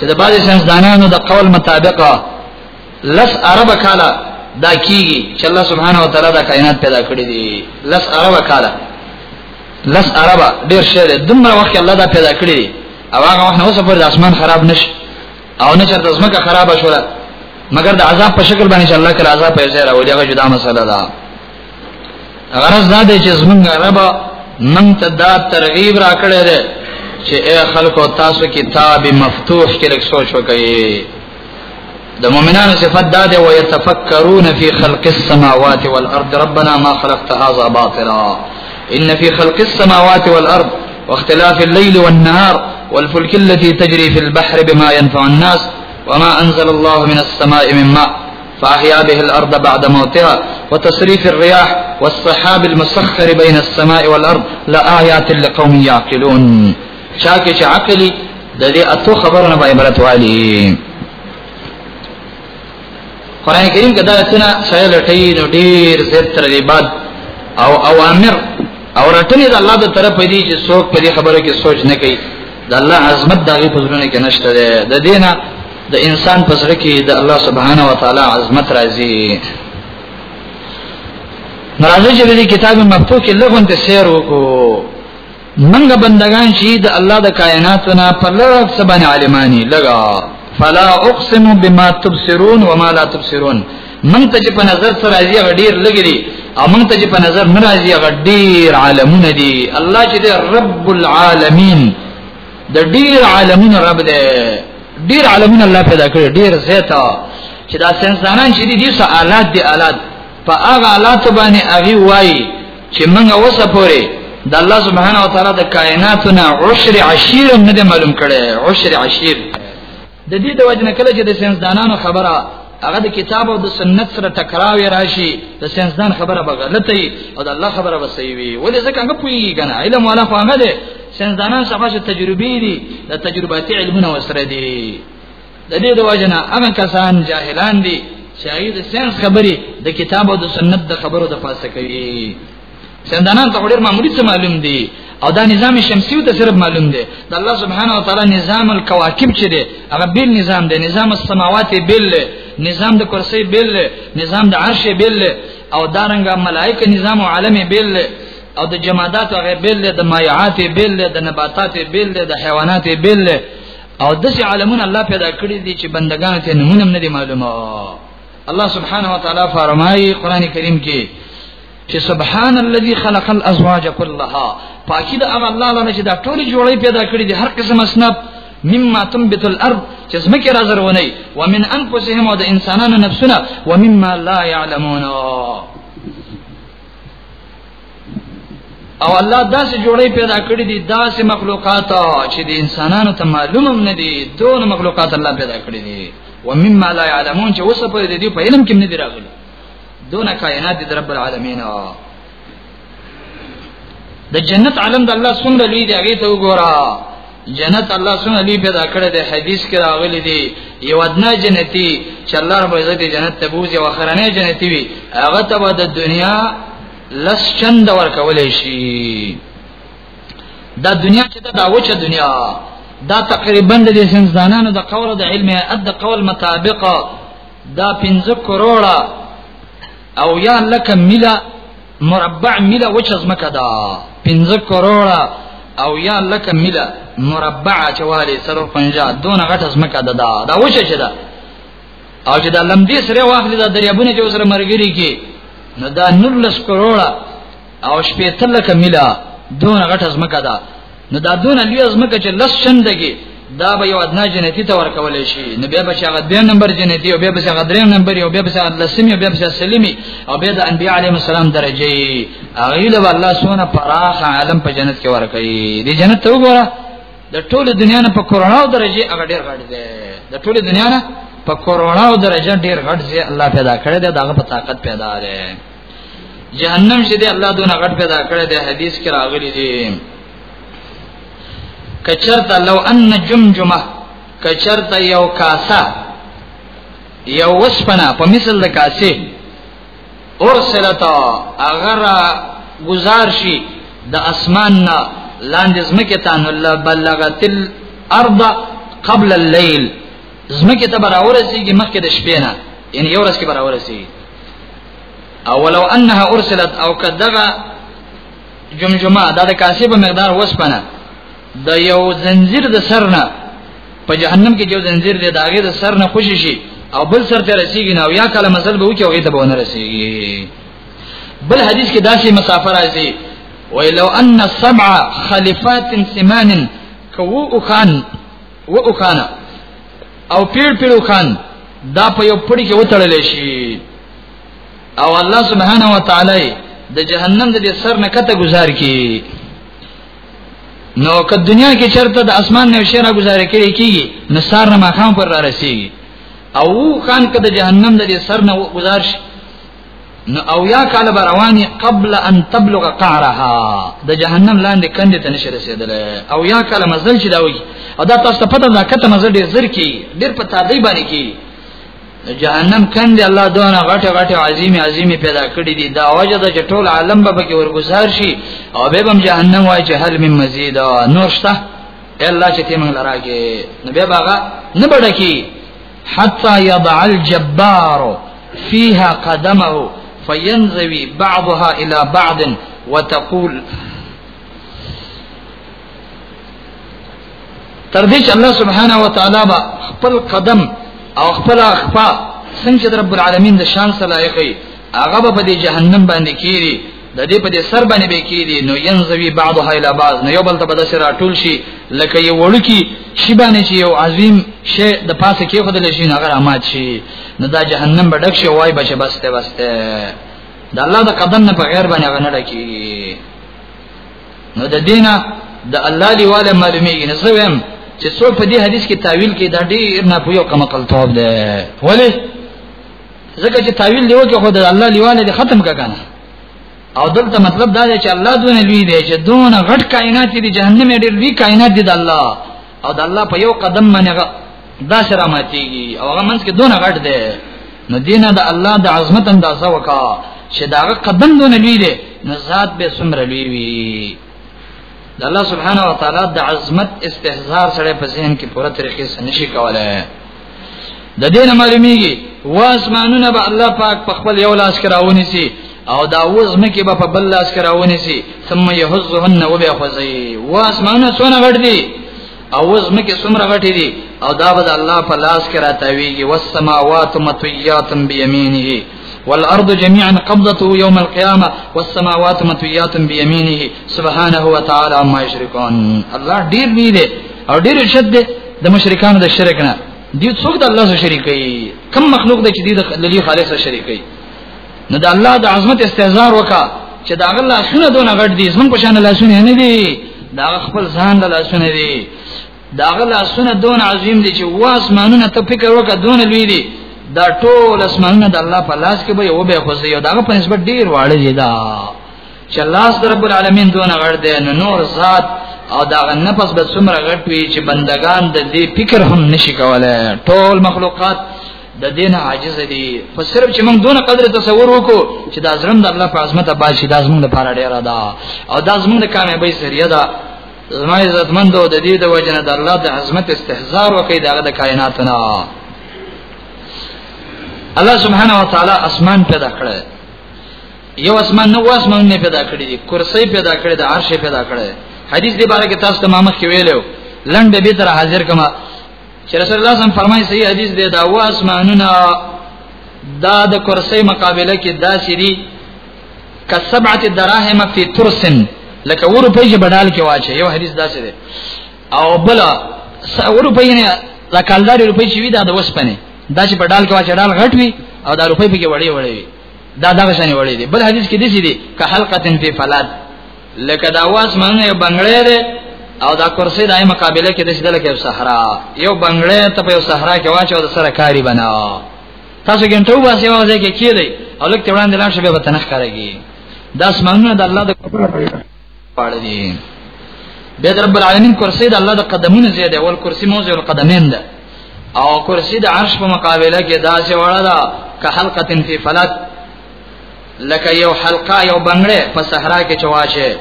B: چې د بعضې ساینسدانانو د قول مطابق لس ارب کاله دا کیږي چې الله سبحانه و تعالی دا کائنات پیدا کړی دي لس ارب کاله لس ارب ډیر شعر دمر وخت الله دا پیدا کړی دي او هغه وخت نو سفر د اسمان خراب نشي او نه چرته زمکه خراب شوه مګر د عذاب په شکل باندې چې الله کړه عذاب پیسې راوړي هغه جدا مسله ده غرض دا دی چې زمونږ رب نن ته دا ترغیب را کړی دی چې اے خلکو تاسو کتاب مفتوح کې لږ سوچ وکړئ د مؤمنانو صفات دا دی ويتفکرون فی خلق السماوات والارض ربنا ما خلقت هذا باطلا ان فی خلق السماوات والارض واختلاف الليل والنهار والفلك التي تجري في البحر بما ينفع الناس وما انزل الله من السماء من ماء فاحيا به الارض بعد موتها وتصريف الرياح والسحاب المسخر بين السماء والارض لآيات لقوم يعقلون شاکه چې عقلي د دې اتو خبرونه به عبرت والی قران کریم کې دا څنګه سړی لټي نو ډیر زیات تر دې بعد او اوامر او رټنې د الله د طرف دی چې څوک په دې خبره کې سوچ نه کوي د الله عظمت دغه پزرونه کې نشته ده د دینه د انسان په سره کې د الله سبحانه و تعالی عظمت راځي ناراضي چې د کتاب مفتوح کې لغون ته سیر وکړو منګه بندگان شي د الله د کائناتو نه په لږ سبانه عالمانی لګا فلا اقسم بما تبصرون وما لا تبصرون من ته چې په نظر سره راځي غډیر لګري او من ته چې په نظر نه راځي غډیر عالمونه دي الله چې رب العالمین د ډیر عالمونو رب دی ډیر عالمونو الله پیدا کړی ډیر زیاته چې دا سنسانان چې دي څه آلات دي آلات په هغه آلات باندې هغه وایي چې موږ اوسه پورې د الله سبحانه و تعالی د کائناتو نه عشر عشیر نه معلوم کړي عشر عشیر د دې د وجنه کله چې د سنځدانانو خبره هغه د کتاب او د سنت سره ټکراوي راشي د سنځدان خبره به غلطه وي او د الله خبره به صحیح وي ولې ځکه هغه پوي کنه علم والا خو هغه دی سنځدانان صفه چې تجربي دي د تجرباتي علمونه وسره دي د دې د وجنه هغه کسان جاهلان دي چې د سنځ خبري د کتاب او د سنت د خبرو د پاسه کوي سندانان ته ډېر معمولی څه معلوم دي او دا نظام شمسی ته صرف معلوم دی د الله سبحانه و تعالی نظام الکواکب چې دی هغه بیل نظام دی نظام السماوات بیل دی نظام د کرسی بیل دی نظام د عرش بیل دی او دارنګ ملائکه نظام او عالم بیل دی او د جمادات او غیر بیل دی د مایعات بیل دی د نباتات بیل دی د حیوانات بیل دی او دسی عالمون الله پیدا کړی دي چې بندگان ته نمونه نه دي معلومه الله سبحانه و تعالی فرمایي قران کریم کې چې سبحان الذي خلق الازواج كلها پاکي د هغه الله لنه چې دا ټول جوړې پیدا کړې دي هر قسم اسناب مما تنبت الارض چې زمکه را زرونی ومن انفسهم او د انسانانو نفسونه ومما لا يعلمون او الله داسې جوړې پیدا کړې دي داسې مخلوقات چې د انسانانو ته معلومم نه دي دون مخلوقات الله پیدا کړې دي ومما لا يعلمون چې اوس په دې په علم کې نه دي راغلي دون کائنات د رب العالمین د جنت عالم د الله څومره لوی دی هغه ته وګوره جنت الله سبحانه علی پیدا کړی دی حدیث کې راغلی دی یو ادنا جنتی چې الله رب عزت جنت ته بوزي او خرنه جنتی وي هغه ته د دنیا لس چند ورکول شي دا دنیا چې دا وچه دنیا دا تقریبا د سنځدانانو د قول د علم اد قول مطابقه دا 15 کروڑه او یا لک ملا مربع ملا وچ زمکه دا 15 کروڑه او یا لک ملا مربع چوالی سره 50 دون غټ زمکه دا دا, دا وچ شه دا او چې دا لمدې سره واخلې دا دریابونه چې سره مرګري کې نو دا 19 کروڑه او شپې تلک ملا دون غټ ازمکه ده نو دا دون لوی ازمکه چې لس شندګي دا به یو ادنا جنتی ته ورکول شي نو بیا به هغه د نمبر جنتی او بیا به هغه دریم نمبر او بیا به هغه لسمی او بیا به سلمی او بیا د انبیاء علیهم السلام درجه هغه له الله سونه پراخ عالم په جنت کې ورکړي دی جنت ته وګوره د ټول دنیا نه په کرونا او درجه هغه ډیر غړ دی د ټول دنیا نه په کرونا او درجه ډیر غړ دی الله پیدا کړی دی داغه په طاقت پیدا دی جهنم چې دی الله دونه غټ پیدا کړی دی حدیث کې راغلی دی کچرت لو ان جمجمه کچرت یو کاسا یو وسپنا په مثل د کاسې ارسلتا اگر گزار شي د اسمان نه لاندې زمکه ته نو الله بلغت الارض قبل الليل زمکه ته براورسیږي مخکې د شپې نه یعنی یو ورځ کې براورسیږي او ولو انها ارسلت او کدغه جمجمه دا د کاسب مقدار وسپنه د یو زنجیر د سرنه په جهنم کې یو زنجیر دی داغه د سرنه خوشی شي او بل سر ته رسیږي نو یا کله مثال به وکي او غیته به نه رسیږي بل حدیث کې داسې مسافر راځي وای لو ان السبع خلفات سمان کو او خان و اوخانه او پیر پیر اوخان دا په یو پړی کې وتړل شي او الله سبحانه و تعالی د جهنم د سر نه کته گزار کی نو که دنیا کې چرته د اسمان نه شي را گزار کړي کیږي نو سار نه مخام پر را رسیږي او خان کده جهنم د سر نه گزار شي نو او یا کال بروانی قبل ان تبلغ قعرها د جهنم لاندې کندې ته نشه رسیدل او یا کال مزل چې دا وي او دا تاسو ته پته ده کته مزل ډیر زر کی ډیر په تادی باندې کی جهنم کندې الله دونه غټه غټه عظیم عظیم پیدا کړی دی دا وجه ده چې ټول عالم به کې ورګزار شي او به هم جهنم وای چې هل من مزید نور شته الله چې تیمه لراګي نو به باغه نه بڑکی حتى يضع الجبار فيها قدمه فينزوي بعضها الى بعض وتقول تر دې چې الله سبحانه و تعالی با خپل قدم او خپل اخفا څنګه رب العالمین د شان صلاحي هغه به د جهنم باندې کیری د دې په دې سر باندې به کې دي نو ينزوي بعضها الى بعض نو یو بل ته بده سره ټول شي لکه یو وړکی شی باندې چې یو عظیم شی د پاسه کې خدای شي نه غره امات شي نو دا جهنم به ډک شي وای بچ بسته بسته د الله د قدم نه په غیر باندې غنډه کی نو د دینه د الله دی والا معلومیږي نه زویم چې څو په دې حدیث کې تعویل کې دا ډیر نه پویو کما کلتوب ده ولی ځکه چې تعویل دی وکړي خو د الله لیواله دې ختم کړه او دلته مطلب دا دی چې الله دونه لوی دی چې دونه غټ کائنات دي جهنم ډېر لوی کائنات دي د الله او د الله په یو قدم باندې دا سره ماتيږي او هغه منځ کې دونه غټ دی نو دینه د الله د عظمت اندازه وکا چې دا قدم دونه لوی دی نو ذات به سمره لوی وي د الله سبحانه و تعالی د عظمت استحضار سره په ذهن کې پوره طریقې سره نشي کولای د دین معلومیږي واسمانونه به الله پاک په خپل یو لاس کې راونی سي او دا وزمه کې به په بل لاس کې راونی سي ثم يهزهن وبيخزي واسمانونه څونه غټ دي او وزمه کې څومره غټ دي او دا به الله په لاس کې راتاويږي والسماوات مطويات بيمينه والارض جميعا قبضته يوم القيامه والسماوات مطويات بيمينه سبحانه وتعالى عما يشركون الله ډیر دی دی او ډیر شد دی د مشرکانو د شرک نه دی څوک د الله سره شریک کوي کم مخلوق دی چې دی د للی خالص سره شریک کوي نو د الله د عظمت استهزار وکا چې دا غل لاسونه دونه غټ دي زمون په شان لاسونه نه دي دا خپل ځان د لاسونه دي داغه لاسونه دون عظیم دي چې واسمانونه ته فکر وکړه دون لوی دي دا ټول اسمانونه د الله په لاس کې به یو به خوځي یو داغه په نسبت ډیر واړه دي دا چې الله رب العالمین دون غړ دی نو نور ذات او دا نفس به څومره غټ وي چې بندگان د دې فکر هم نشي کولای ټول مخلوقات د دین عاجز دي خو صرف چې موږ دونه قدر تصور وکړو چې دا زرم د الله په عظمت باندې دا زموږ لپاره ډیره ده او دا زموږ د کامیابی ذریعہ ده زما عزتمند او د دې د وجنه د الله د عظمت استهزاء وکړي دغه د کائنات نه الله سبحانه و تعالی اسمان پیدا کړی یو اسمان نو اسمان نه پیدا کړی دی کرسی پیدا کړی د عرش پیدا کړی حدیث دی باره کې تاسو ته مامخ کې ویلو لنډ به تر حاضر کما چې رسول الله صم فرمایي صحیح حدیث دی دا و اسمانونه دا د کرسی مقابله کې دا سری کسبعت دراهم فی ترسن لکه ورو په جبدال کې واچي یو حدیث داسې دی او بل ورو په نه لا کالدار روپی چې وی دا د وسپنه دا چې په ډال کې واچي ډال غټ وی او دا روپی په کې وړي وړي وی دا دغه شان وړي دی بل حدیث کې دسی دی که حلقتن فی فلاد لکه دا واس مونږه یو بنگړې ده او دا کرسي دای مقابله کې دسی دلته صحرا یو بنگړې ته په صحرا کې واچو د سره کاری بناو تاسو ګنټه وباسي هغه ځای کې کېدی او لکه ته وړاندې لاړ شې به تنخ کارېږي دا اسمانونه د الله د پاړه دي به رب العالمین کرسی د الله د قدمونو زیاده اول کرسی موضع القدمین ده او کرسی د عرش په مقابله کې دا چې وړه ده که حلقه فی فلات لکه یو حلقه یو بنگړې په صحرا کې چواشه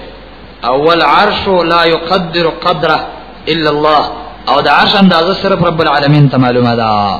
B: اول عرش لا يقدر قدره الا الله او د عرش اندازه صرف رب العالمین ته معلومه ده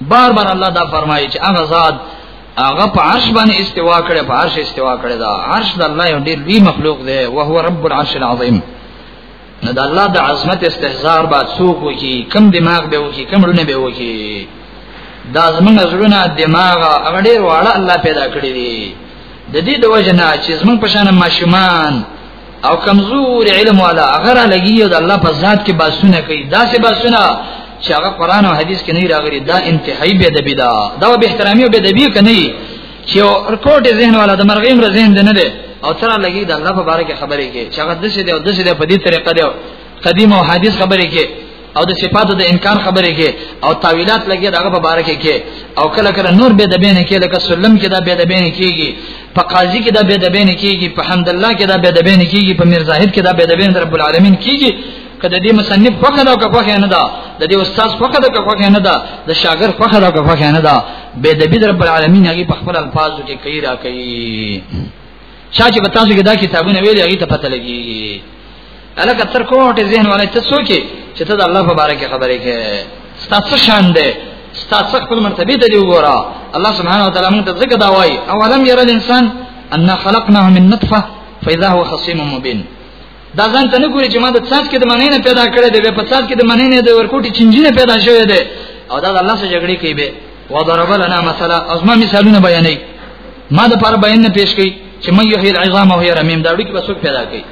B: بار بار الله دا فرمایي چې هغه ذات هغه په عرش باندې استوا کړي په عرش استوا کړي دا عرش د الله یو ډیر لوی مخلوق دی او هو رب العرش العظیم نو د الله د عظمت استحضار با څوک وکي کم دماغ به وکي کم رونه به وکي دا زمونږ زړونه دماغ هغه ډیر واړه الله پیدا کړی دی د دې د وجنه چې زمونږ په شان ماشومان او کمزور علم والا اگر لګي او د الله په ذات کې باسونه کوي دا سه باسونه چې هغه قران او حديث کې نه راغلي دا انتهایی به ادبی دا دا به احترامي او به ادبی کني چې رکوټ ذهن والا د مرغیم ر ذهن نه ده او تر لګي د الله په باره کې خبرې کې چې هغه د څه دی او د څه دی په دې طریقه دی قدیم او حدیث خبرې کې او د صفاتو د انکار خبرې کې او تعویلات لګي دغه په باره کې کې او کله کله نور به د بین کې لکه سلم کې دا به د بین کېږي په قاضي کې دا به د بین کېږي په حمد الله کې دا به د بین کېږي په میر زاهد کې دا به د بین رب العالمین کېږي کله دې مصنف فقه دا که فقه نه دا د دې استاد فقه دا که فقه نه دا د شاګر فقه دا که فقه نه دا به د بیر رب العالمین هغه په خپل الفاظو کې کوي را کوي چا چې په تاسو کې دا کتابونه ویلي هغه ته پته لګي الکه تر کوټه ذهن ولې ته سوچې چې ته د الله په باره کې خبرې کې ستاسو شان ده ستاسو خپل مرتبه ته دی وګوره الله سبحانه وتعالى موږ ته ځکه دا وایي اولم ير الانسان ان خلقناه من نطفه فاذا هو خصيم مبين دا ځان ته نه ګوري چې ما د څاڅ کې د منې نه پیدا کړې دی په څاڅ کې د منې نه د ورکوټي چنجي نه پیدا شوې دی او دا الله سره جګړه کوي به وضرب لنا مثلا ازما مثالونه بیانې ما د پر بیان نه پیش کړي چې مې یحیی العظام او هي رمیم دا وړي کې بسوک پیدا کړي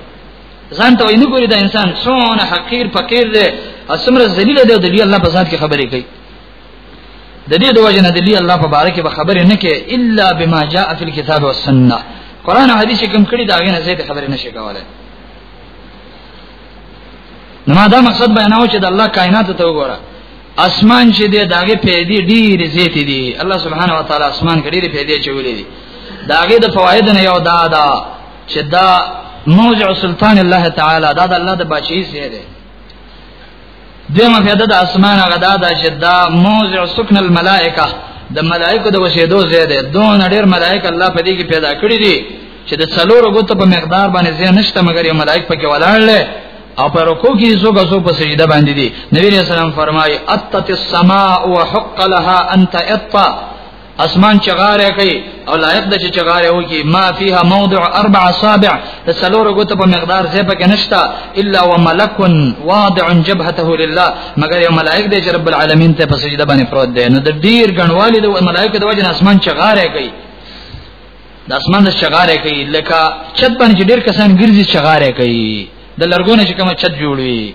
B: ځان ته ویني ګوري دا انسان څونه حقیر فقیر دی او څومره ذلیل دی د الله په ذات کې خبرې کوي د دې د وجه نه دی الله په بارکه به خبره نه کې الا بما جاء في الكتاب والسنه قران او حديث کوم کړي دا غنه زید خبره نشي کولای نو ما دا مقصد بیاناو چې د الله کائنات ته وګوره اسمان چې دی داغه پیدې ډیر زیات دي الله سبحانه و تعالی اسمان کې ډیر پیدې چولې دي داغه د فواید نه یو دا دا چې دا موضع سلطان الله تعالی دا د الله د بچی زیاده دیمه فیده د اسمان هغه دا ده چې دا موضع سکن الملائکه د ملائکه د وسیدو ځای دی دون ډیر ملائکه الله په دې کې پیدا کړی دي چې د څلورو غوته په مقدار باندې ځای نشته مګر یو ملائکه پکې ولاړل او پر رکوع کې څو غسو په سجده باندې دي نبی رسول الله فرمایي اتت السماء وحق لها ان تطا اسمان چغاره کوي او لایق د چې چغاره وکي ما فيها موضع اربع اصابع تسلور غوته په مقدار زې پکې نشتا الا وملك واضع جبهته لله مگر یو ملائک دې چې رب العالمین ته په سجده باندې پروت دی نو د ډیر غنوالي د ملائک د وجه اسمان چغاره کوي د اسمان د چغاره کوي لکه چت باندې ډیر کسان ګرځي چغاره کوي د لرګونه چې کوم چت جوړوي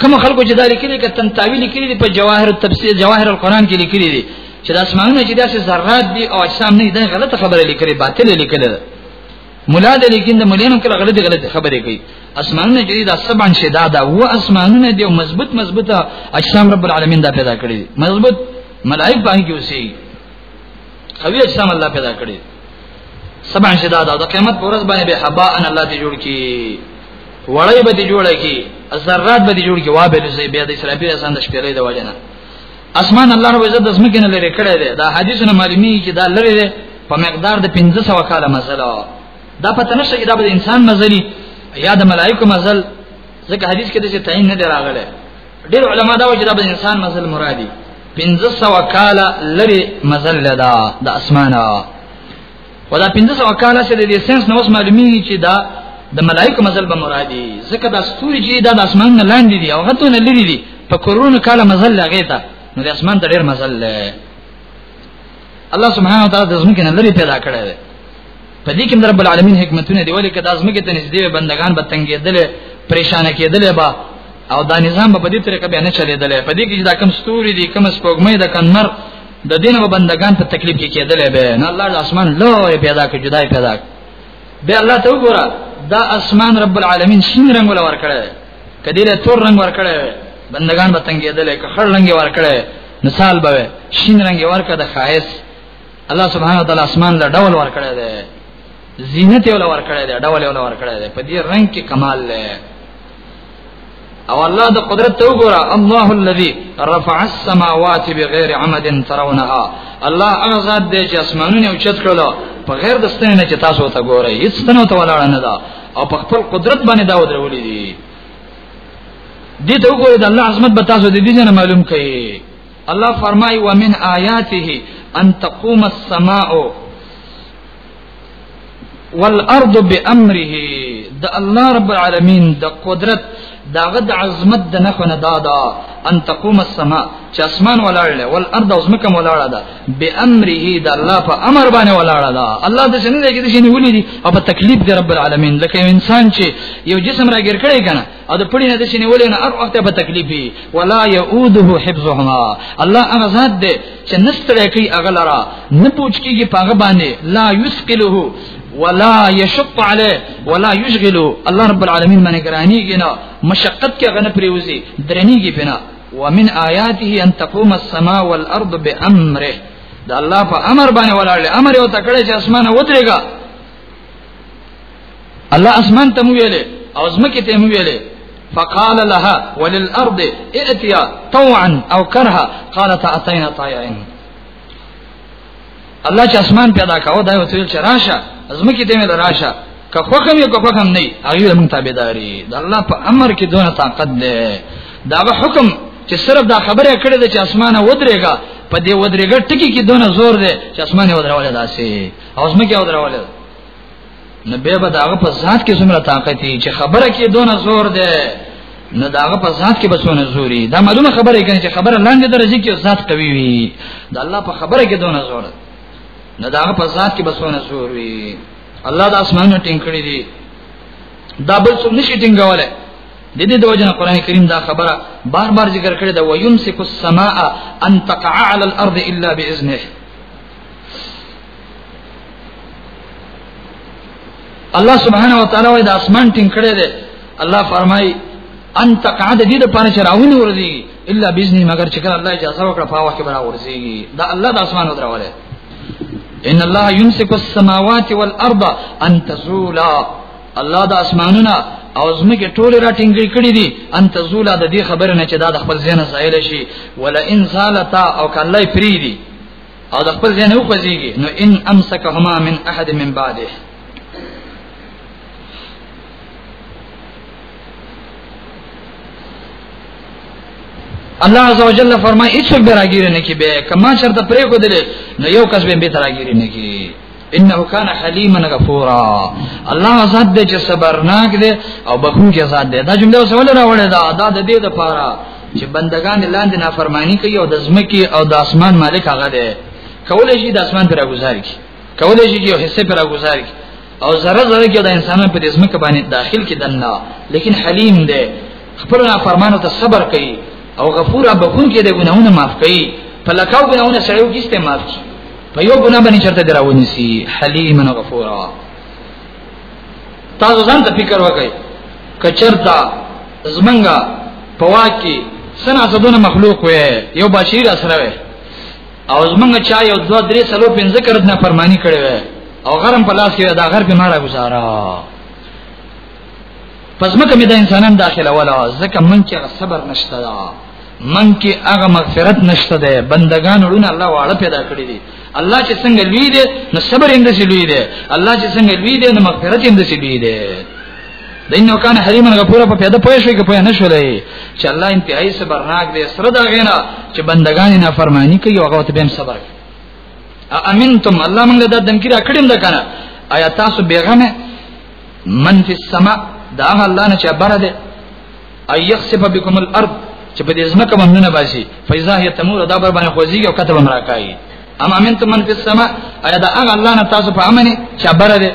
B: کوم خلکو چې دا لیکلي ک تنتاوی لیکلي دي په جواهر التفسیر جواهر القرآن کې لیکلي دي چې د اسمانونو چې داسې ذرات دي او اجسام نه دي غلطه خبره لیکلي باطل لیکلي ده مولا د لیکین د مولانو کله غلط غلط خبرې کوي اسمانونه چې دا سبان شدا دا و اسمانونه دی مضبوط مضبوطه اجسام رب العالمین دا پیدا کړی مضبوط ملائک باندې کې اوسېږي قوی اجسام الله پیدا کړی سبع شداد او د قیامت پر ورځ باندې به حبا ان الله دې جوړ کی وړی به دې جوړ کی ذرات به دې جوړ کی وابل زی بیا د اسرافیل سند شپېلې د وجنه اسمان الله رب عزت د زمکه نه لري کړی دی دا حدیثونه معلومی چې دا لري دی په مقدار د 1500 کاله مسله دا پته نشته چې دا به انسان مزلی یا د ملائکه مزل ځکه حدیث کې د تعین نه دی راغلی ډېر علما دا وایي چې دا به انسان مزل مرادي 1500 کال لري مزل لدا د اسمانه ودا 1500 کال چې د سنس نو اوس معلومیږي چې دا د ملائکه مزل به مرادي ځکه دا ستوري چې دا د اسمان نه لاندې دي او غته نه لري دي په کورونو کال مزل لګیتا نو د اسمان ته ډېر مزل لري الله سبحانه وتعالى د زمکه نه لري پیدا کړی دی په دې کې رب العالمین حکمتونه دی ولې کدا زمکه ته نږدې بندگان به تنګېدل پریشان کېدل با او دا نظام په دې طریقه به نه چلېدل په دې کې دا کم ستوري دي کم سپوږمۍ د کنمر د دین به بندگان په تکلیف کې کېدل به نه الله د اسمان لوی پیدا کړ جدای پیدا کړ به الله ته وګوره دا اسمان رب العالمین شین رنگ ولور کړی کدی له تور رنگ ورکړی وي بندگان به تنګېدل که خړ رنگ ورکړی مثال به شین رنگ ورکړه د خایس الله سبحانه وتعالى اسمان له ډول ورکړی دی زینت یې له ورکړی دی ډول یې له ورکړی دی په دې رنگ کې کمال لري او الله د قدرت ته وګوره الله الذي رفع السماوات بغیر عمد ترونها الله هغه ذات دی چې اسمانونه اوچت کړل په غیر د ستنې نه چې تاسو ته ګورئ هیڅ ستنه ته ولاړ نه ده او په خپل قدرت باندې دا ودرولې دي دې ته وګورئ د الله عظمت به تاسو د دې نه معلوم کړئ الله فرمایي ومن آیاته ان تقوم السماء والارض بامره د الله رب العالمین د قدرت داغه د عظمت د نه خنه دادا ان تقوم السما چې اسمان ولاړ له ول ارض او زمکه ولاړ ده به امره د الله په امر باندې ولاړ ده الله د شنو کې د شنو ولې دي او په تکلیف د رب العالمین لکه انسان چې یو جسم راګر کړي کنه او د پړی نه د شنو ولې نه هر وخت په تکلیف وي ولا يعوده حفظهما الله هغه ذات دی چې نستړی کوي هغه لرا نه پوچ کیږي پاغه باندې لا یسقله ولا يشق عليه ولا يشغل الله رب العالمين من غراني جنا مشقت کې غنه پریوزي درني کې بنا ومن آياته ان تقوم السماء والارض بامره دا الله په امر باندې ولاړ امر یو تکړه چې اسمان ودرېګا الله اسمان ته ویلې او زمکه ته ویلې فقال لها وللارض ائتيا طوعا او كرها قالت اتينا طائعين الله چې اسمان پیدا کاوه دا یو تل چې راشه ازمکه دې مې راشه که خوخم یو که خوخم نه هغه موږ تابعداري د الله په امر کې دونه طاقت ده دا حکم چې صرف دا خبره کړې ده چې اسمانه ودرېګا په دې ودرېګا ټکی کې دونه زور ده چې اسمانه ودرولې داسې او اسمه کې ودرولې نو به به داغه په ذات کې څومره طاقت دی چې خبره کې دونه زور ده نو داغه په ذات کې بسونه زوري دا معلومه خبره کوي چې خبره لاندې درجه کې ذات قوي وي د الله په خبره کې دونه زور ده نو داغه په ذات کې بسونه زور وي الله د اسمانونو ټینګ کړی دی دا بل څه نشي ټینګوله د دې د وجنه قران کریم دا خبره بار بار ذکر کړې ده ويمسك السماء ان تقع على الارض الا باذنه الله سبحانه و تعالی وای د اسمان ټینګ کړی دی الله فرمای ان تقعد دې د پاره چې راونی ورځي الا باذن مگر چې کله الله اجازه وکړه په واکه برا ورځي دا الله د اسمان ودراوله ان الله يمسك السماوات والارض ان تزولا الله د اسمانونه او زمکه ټوله را ټینګې کړې دي ان تزولا د دې خبره نه چې دا د خپل ځنه زایل شي ولا ان زالتا او کله پری دي او د خپل ځای نه وخزيږي نو ان امسکهما من احد من بعده الله عزوجل فرمای هیڅ به راګیر نه کی به کما شرط پرې کو دل نو یو کس به به راګیر نه کی انه کان حلیما غفورا الله ذات دې چې صبرناک دې او بخون کې ذات دې دا جمله وسول راوړې دا دا د دې لپاره چې بندگان لاندې نافرمانی کوي او د زمکي او د اسمان مالک هغه دې کولای شي د اسمان پر گزار کی کولای شي یو حصے پر گزار کی او ذره ذره کې د انسانانو په زمکه باندې داخل کې دنه لیکن حلیم دې خپل نافرمانو ته صبر کوي او غفور بخون کې دې ګناونه معاف کوي په لکاو ګناونه سړیو کې استعمال کوي په یو ګناه باندې چرته دراونی سي حلیم غفور تاسو ځان ته فکر وکړئ کچرتا زمنګا پواکی سنا زدون مخلوق وې یو بشیر اسره وې او زمنګا چا یو دو درې سلو پنځه کرد نه فرمانی کړې وې او غرم په لاس کې دا غر په مارا گزارا پس مکه مې د انسانان داخله ولا ځکه من کې صبر نشته دا من کې هغه مغفرت نشته ده بندگان ورونه الله واړه پیدا کړی دي الله چې څنګه لوی دی نو صبر هم دې لوی دی الله چې څنګه لوی دی نو مغفرت هم دې لوی دی دینو کان حریمن غفور په پیدا پوه شوی که پوه نه شولې چې الله انتهایی صبرناک دی سره دا غینا چې بندگان نه فرمانی کوي هغه ته به صبر امنتم الله موږ د دمکرا کړم د کنه آیا تاسو بیغمه من فی السماء دا هغه الله نه چې بره ده اي يخسف بكم الارض چې په دې ځمکه باندې نه باسي فیزا هي تمور دا بر باندې خوځيږي او کته بمرا کوي اما امنتم من فی السماء ایا دا هغه الله نه تاسو په امنه چې بره ده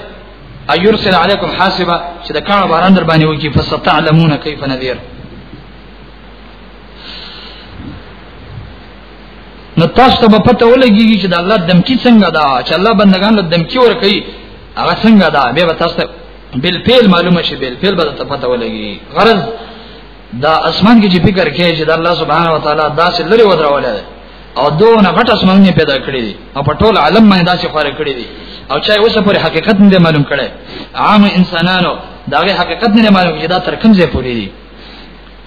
B: ايرسل عليكم حاسبا چې دا کانه باران در باندې وکی فستعلمون كيف نذير نو تاسو ته په پته ولګي چې د الله دمکی څنګه دا چې الله بندگان له دمکی ور کوي هغه څنګه دا به تاسو بل پیل معلومه شي بل پیل به تاسو پته ولګي غرض دا اسمان کې چې فکر کوي چې د الله سبحانه و تعالی داسې لري ودرول دي او دونه غټ اسمان نه پیدا کړی دي او په ټول عالم باندې داسې خور کړی دي او چا اوسه پر حقیقت نه معلوم کړي عام انسانانو دا حقیقت نه معلوم چې دا تر کوم ځای پورې دي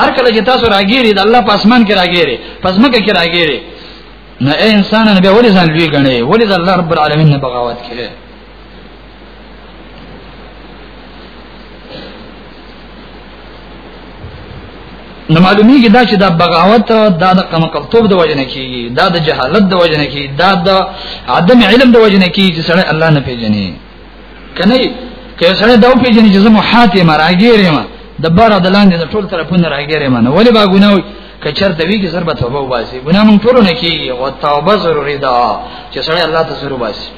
B: هر کله چې تاسو راګيري د الله په اسمان کې راګيري پزمکه کې راګيري نه انسان نه به ولې ځان لوی غني ولې د الله رب العالمین نه بغاوت کوي نو معلومیږي دا چې دا بغاوت دا د قمقلتوب د وجنه کیږي دا د جهالت د وجنه کیږي دا د عدم علم د وجنه کیږي چې سړی الله نه پیژني کنه که سره دا پیژنې چې زمو حاتم راګیرې ما د بار د لاندې د ټول طرفونه راګیرې ما نه ولې با ګناوي کچر دوی کې سر به توبه واسي ګنا مونږ ټول نه کیږي او توبه ضروري ده چې سره الله ته ضرور واسي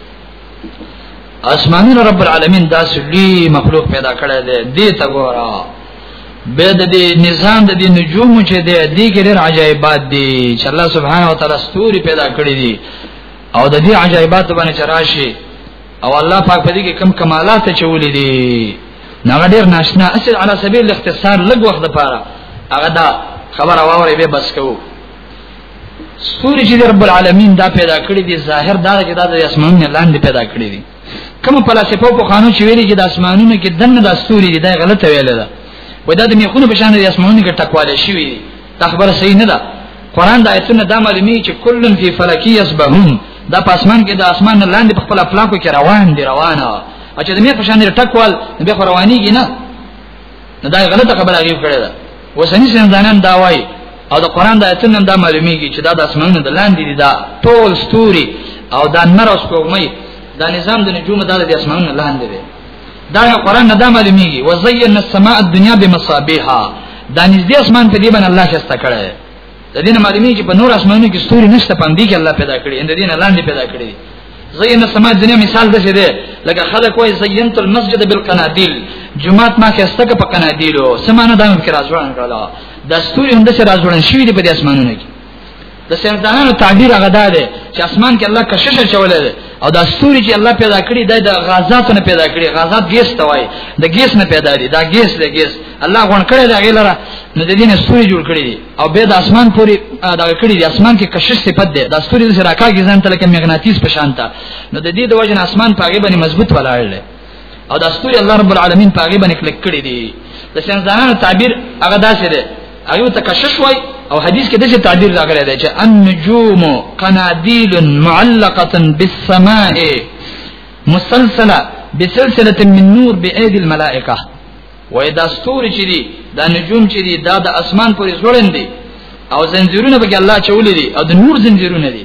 B: اسمانونه رب العالمین دا سلی مخلوق پیدا کړی دی دې ته ګورا به د دې نظام د دې نجوم چې دی دې کې ډېر عجایبات دي چې الله سبحانه و تعالی ستوري پیدا کړی دي او د دې عجایبات باندې چرآشي او الله پاک په دې کې کم کمالات چولې دي نغه ډیر ناشنا اصل علی سبیل الاختصار لږ وخت د پاره هغه دا خبر واورې به بس کوو سوري چې رب العالمین دا پیدا کړی دي ظاهر دا چې دا د اسمانونو لاندې پیدا کړی دي کوم فلسفه په خانو چې ویلي چې د اسمانونو کې دنه د سوري دي دا غلطه ویل ده و دا د میخونو په شان د اسمانونو کې ټکواله شي وي دا خبره صحیح نه ده قران د آیتونو دا معلومی چې کلن فی فلکی یسبحون دا پاسمان کې د اسمان لاندې په خپل افلاکو کې روان دي روانه او چې د مې په شان لري ټکوال به خو روانيږي نه نه دا غلطه خبره غيب کړې ده وسنی سندانان دا وایي او د قران د آیتونو دا معلومیږي چې دا د اسمانونو د لاندې دي دا ټول ستوري او دا نر او سپوږمۍ دا نظام د نجوم دا د اسمانونو لاندې دی دا قران نه دا معلومیږي وزینا السماء الدنيا بمصابيها دا نږدې اسمان په دې باندې الله شسته کړی د دې معلومي چې په نور اسمانونو کې ستوري نشته پام دي کې الله پیدا کړی اند دې نه لاندې پیدا کړی زین سماج دنیا مثال د شه ده لکه خلک وای زینت المسجد بالقنادیل جمعات ما کې استګه په قنادیلو سمانه دام کې راځوړن کړه د ستوري هم د شه راځوړن شوی دی په دې اسمانونو کې د سیندانو تعبیر هغه ده چې اسمان کې الله کشش چولې ده او دا ستوري چې الله پیدا کړی دا د غازاتو نه پیدا کړی غازات ګیس ته وای د ګیس نه پیدا دي دا ګیس د ګیس الله غون کړی دا غیلره نو د دې نه ستوري جوړ کړی دي او به د اسمان پورې دا کړی دي اسمان کې کشش صفت ده دا ستوري د سراکا کې ځان ته لکه مغناطیس په شان ته نو د دې د وجه اسمان پاګې باندې مضبوط ولاړ دی او دا ستوري الله رب العالمین په هغه باندې کلک کړی دی د سنځانانو تعبیر هغه داسې دی هغه ته کشش وای او حدیث کې دغه تعبیر راغلی دی چې النجوم قنادیل معلقه بالسماء مسلسله بسلسله من نور بايد الملائکه وای دا ستوري چې دي دا نجوم چې دي دا د اسمان پورې ځوړندې او زنجیرونه به الله چولې دي او د نور زنجیرونه دي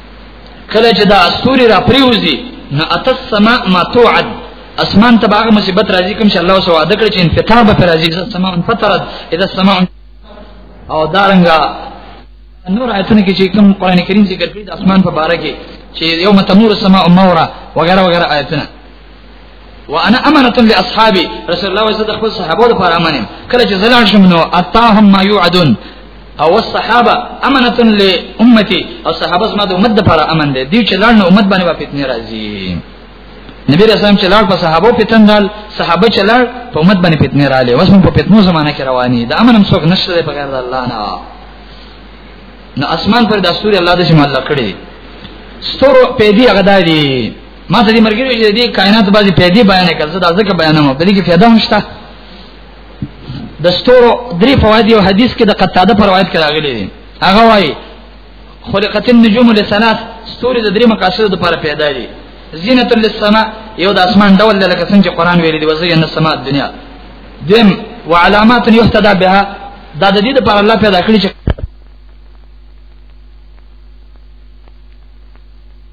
B: کله چې دا استوري را پریوزي نه اتس سما ما توعد اسمان ته باغ مصیبت راځي کوم چې الله سو وعده کړی چې انفطار به راځي سما انفطرت اذا السماء او دارنګا نور آیتونه کې چې کوم قران کریم ذکر کړی د اسمان په باره کې چې یوم تمور السماء مورا وغیرہ وغیرہ آیتونه وانا امانه لاصحابي رسول الله صلی الله علیه وسلم صحابه لپاره امانه کله چې زلان شم نو اتاهم ما يوعدون او الصحابه امانه لامتي او صحابه زما د امت لپاره امان دي دی چې لړنه امت باندې واپس نه راځي نبی رسول الله چې لړ په صحابه پیتن دال صحابه چې لړ په امت باندې پیتنه رااله وسم په پیتنو زمانہ کې رواني د امن هم څوک نشته په غیر د الله نه نو اسمان پر د استوري الله د شمال کړی ستورو پیدي هغه دالي ما ته دې مرګري چې دې کائنات باندې پیدا بیان کړ زه دا ځکه بیانوم په دې کې پیدا هم شته د ستورو درې فواید یو حدیث کې د قتاده پر روایت کې راغلي دي هغه وايي خلقت النجوم لثلاث ستوري د درې مقاصد لپاره پیدا دي زینت للسماء یو د اسمان ډول لکه څنګه قرآن ویلي دی وزین السماء الدنيا دیم وعلامات یهتدى بها دا د دې لپاره الله پیدا کړی چې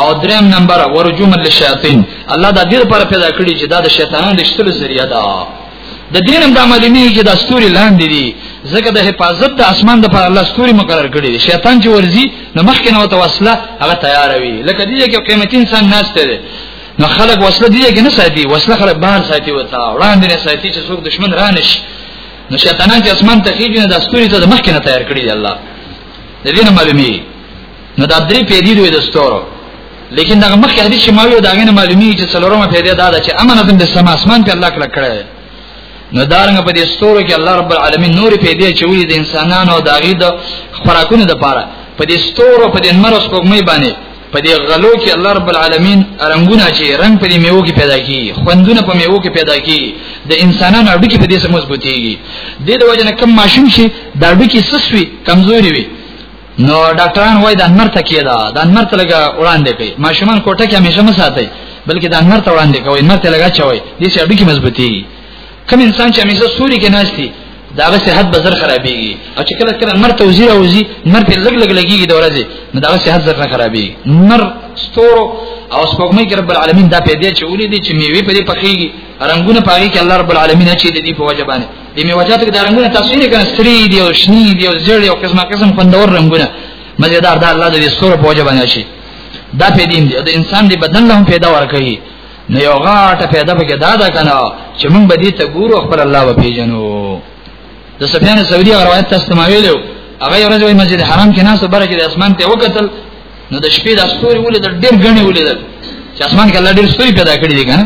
B: او دریم نمبر ورجوم للشیاطین الله دا دیر پر پیدا کړی چې دا د شیطانانو د شتلو ذریعہ ده د دینم د معلومی چې د استوري لاندې دي ځکه د حفاظت د اسمان د پر الله استوري مقرر کړی دي شیطان چې ورزي نو مخکې نه وته وسله هغه تیار وي لکه دې کې قیمتي انسان ناشته دي نو خلک وسله دي کې نه ساتي وسله خلک بهر ساتي وتا وړاندې نه ساتي چې څوک دشمن رانش نو شیطانان چې اسمان ته کیږي نو د استوري ته د مخکې نه تیار کړی دي الله د دینم معلومی نو دا درې پیدې دوی د ستورو لیکن دا مخکې حدیث چې ما ویو دا غنه معلومیږي چې څلورمه پیدا دا ده چې امن ازم د سما اسمان په الله کړه کړه نو دارنګ په دې ستورو کې الله رب العالمین نور پیدا چې وی د انسانانو او داغي د خوراکونو د پاره په دې ستورو په دې نمر اوس کومې باندې په دې غلو کې الله رب العالمین رنگونه چې رنگ په دې میوه کې پیدا کی خوندونه په میوه کې پیدا کی د انسانانو اډو کې په دې سم مضبوطیږي د دې د وجه نه کم ماشوم شي د اډو کې سسوي کمزوري وي نو ډاکټران وای د انمر تکیه ده د انمر ته لګا وړاندې کوي ماشومان کوټه کې همیشه مساتي بلکې د انمر ته وړاندې کوي انمر ته لګا چوي د سې اډو کې مضبوطي کوم انسان چې همیشه سوري کې ناشتي دا غي صحت به زر خرابيږي او چې کله کله نمر ته وزیر او وزي نمر په لګ لګ لګيږي د ورځې نو دا غي صحت زر خرابيږي نمر ستورو او سپوږمۍ کې رب العالمین دا پیدا چې ولې دي چې میوه په دې پخېږي رنگونه پاري کې الله رب العالمین چې دې په وجبانه د میوجاتو کې دا رنگونه تاسو یې کنه سری دی او شنی دی او زیړ دی او قسمه قسم خوندور رنگونه مزیدار دا الله دې سور په وجه باندې شي دا په دین دی د انسان دی بدن له پیدا ورکړي نو یو غاټه پیدا پکې دا دا کنه چې موږ به دې ته ګورو خپل الله به پیژنو د سفیان ثوری روایت تاسو ما ویلو هغه ورځ وای مسجد حرام کې ناس بره کې د اسمان ته وکتل نو د شپې د استوري ولې د ډېر غني ولې چې اسمان کې الله ډېر ستوري پیدا کړی دی کنه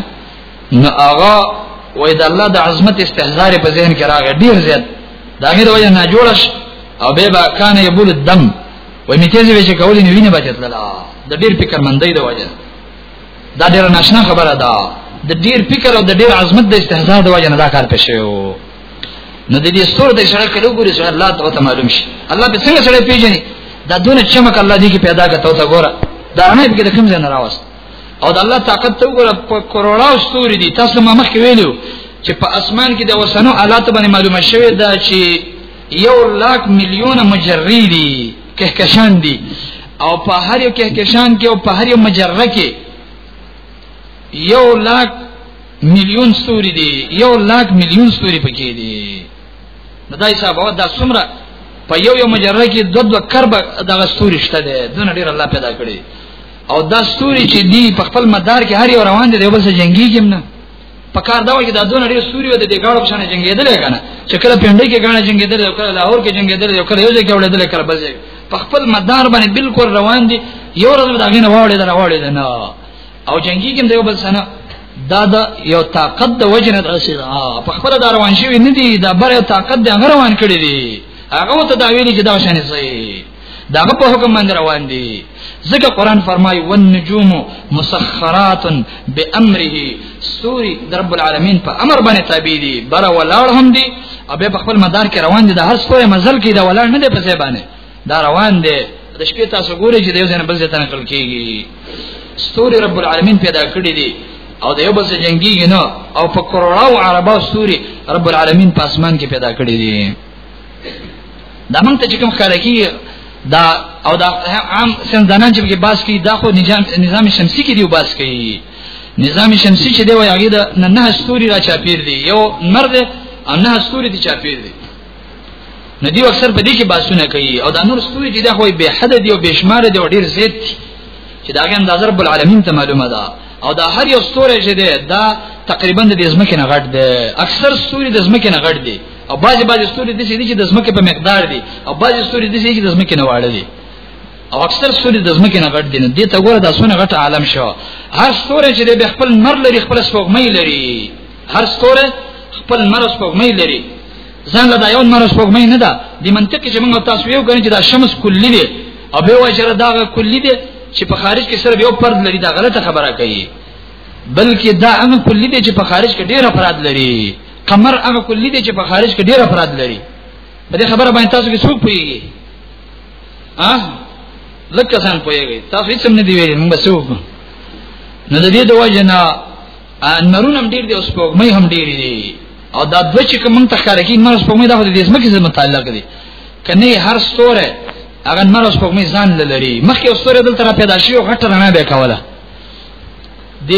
B: نو هغه وای د الله د عظمت استحضار په ذهن کې راغی ډیر زیات دا غیر وای نه جوړش او به با کان یبول الدم وای می تیزه وی چې کولې نه ویني بچت لاله د ډیر فکر مندۍ د وجه دا ډیر ناشنا خبره ده د ډیر فکر او د ډیر عظمت د استحضار د وجه نه دا کار پېښ شو نو د دې ستور د اشاره کلو ګوري چې الله تعالی ته معلوم شي الله به څنګه سره پیژني دا دونه چمک الله دې کې پیدا کړ ته ګوره دا نه به کوم ځای نه راوست او د الله طاقت ته وګوره په کروڑا ستوري دي تاسو ما مخکې ویلو چې په اسمان کې د وسنو آلات باندې معلومه شوې ده چې یو لاک میلیون مجری دي کهکشان دي او په هر یو کهکشان کې او په هر یو مجره کې یو لاک میلیون ستوري دي یو لاک میلیون ستوري پکې دي نو دا حساب او دا څومره په یو یو مجره کې دوه دوه کرب دغه ستوري شته دي دونه ډیر الله پیدا کړی او دا ستوري چې دی په خپل مدار کې هر یو روان دي یو بل سره جنگيږي نه په کار دا وایي دا دونه ډېر ستوري ود دي ګاړو پښانه جنگيدل کنه چې کله پنده کې ګاڼه جنگيدل او کله لاهور کې جنگيدل او کله یو ځای کې وړېدل کله بل ځای په خپل مدار باندې بالکل روان دي یو ورځ دا غینه واړې دا واړې نه او جنگيږي د یو بل سره دا د یو طاقت د وجنه درسي دا په خپل دا روان شي نه دي دا بر یو طاقت د روان کړی دي هغه ته دا ویلي چې دا شانې صحیح داغه په حکم باندې روان دي ځکه قران فرمایي والنجوم مسخرات بامره سوري رب العالمین په امر باندې تابع دي بر ولاړ هم دي او به خپل مدار کې روان دي د هر څه مزل کې دا ولاړ نه دي په ځای باندې دا روان دي د شپې تاسو ګورئ چې د یو ځای نه بل ځای ته نقل کیږي ستوري رب العالمین پیدا کړی دي او د یو بل سره جنگي نه او په کروڑاو عربو ستوري رب العالمین په اسمان کې پیدا کړی دي دا موږ ته چې کوم خلکی دا او دا عام سندانان چې باس کی دا خو نظام نظام شمسی کې دی باس کوي نظام شمسی چې دی وایي هغه د نه ستوري را چاپیر دی یو مرد او نه ستوري دی چاپیر دی نو دی اکثر په دې کې باسونه کوي او دا نور ستوري چې دا خو به حد دی او به شمار دی او ډیر زیات دی چې دا غن د رب العالمین ته معلومه ده او دا هر یو ستوره چې ده دا تقریبا د ځمکې نه غټ ده اکثر ستوري د ځمکې نه غټ دي او بعضی بعضی ستوري د دې چې د زمکه په مقدار دي او بعضی ستوري د دې چې د زمکه نه واړه دي او اکثر ستوري د زمکه نه غټ دي نو دې ته ګوره دا سونه غټ عالم شو هر ستوري چې د خپل نر لري خپل سپوږمۍ لري هر ستوري خپل نر سپوږمۍ لري ځان له یو نر سپوږمۍ نه ده د منطق چې موږ تاسو یو غنی چې دا شمس کلی دی او به وجره دا کلی دی چې په خارج کې سره یو پرد لري دا غلطه خبره کوي بلکې دا هغه کلی دی چې په خارج کې ډیر افراد لري قمر هغه کلی دی چې په خارج کې ډیر افراد لري په دې خبره باندې تاسو کې څوک پوهیږي ها لکه څنګه پوهیږي تاسو هیڅ نه دی ویلي موږ څوک نو د دې د وجنه نرونم ډیر دی او سپوږمۍ هم ډیر دی او دا د چې کوم ته ښکار کی نور سپوږمۍ د دې سمکه سره متعلق دي کنه هر ستوره هغه نور سپوږمۍ ځان لري مخکې ستوره دلته پیدا شي او غټه رڼا به کوله د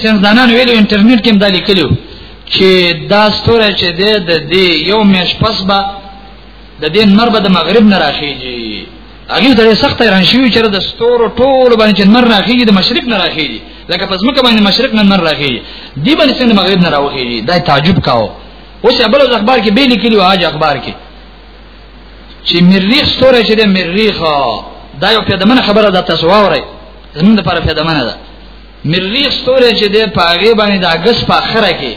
B: ساينس دانان ویلو انټرنیټ کې هم دا لیکلو چې دا ستوره چې د دې یو مېش پس به د دې نمر به د مغرب نه راخیږي هغه د سخت ایران شوی چې د ستورو ټول باندې چې نمر راخیږي د مشرق نه راخیږي لکه پس مکه باندې مشرق نه نمر راخیږي دی باندې څنګه مغرب نه راوخیږي دا تعجب کاو اوس بل اخبار کې به لیکلو هاج اخبار کې چې مریخ ستوره چې د مریخ دا یو پیدمنه خبره ده تاسو واورئ زمونږ لپاره پیدمنه ده ملي ستوري چې د پاغي باندې د اگست په اخره کې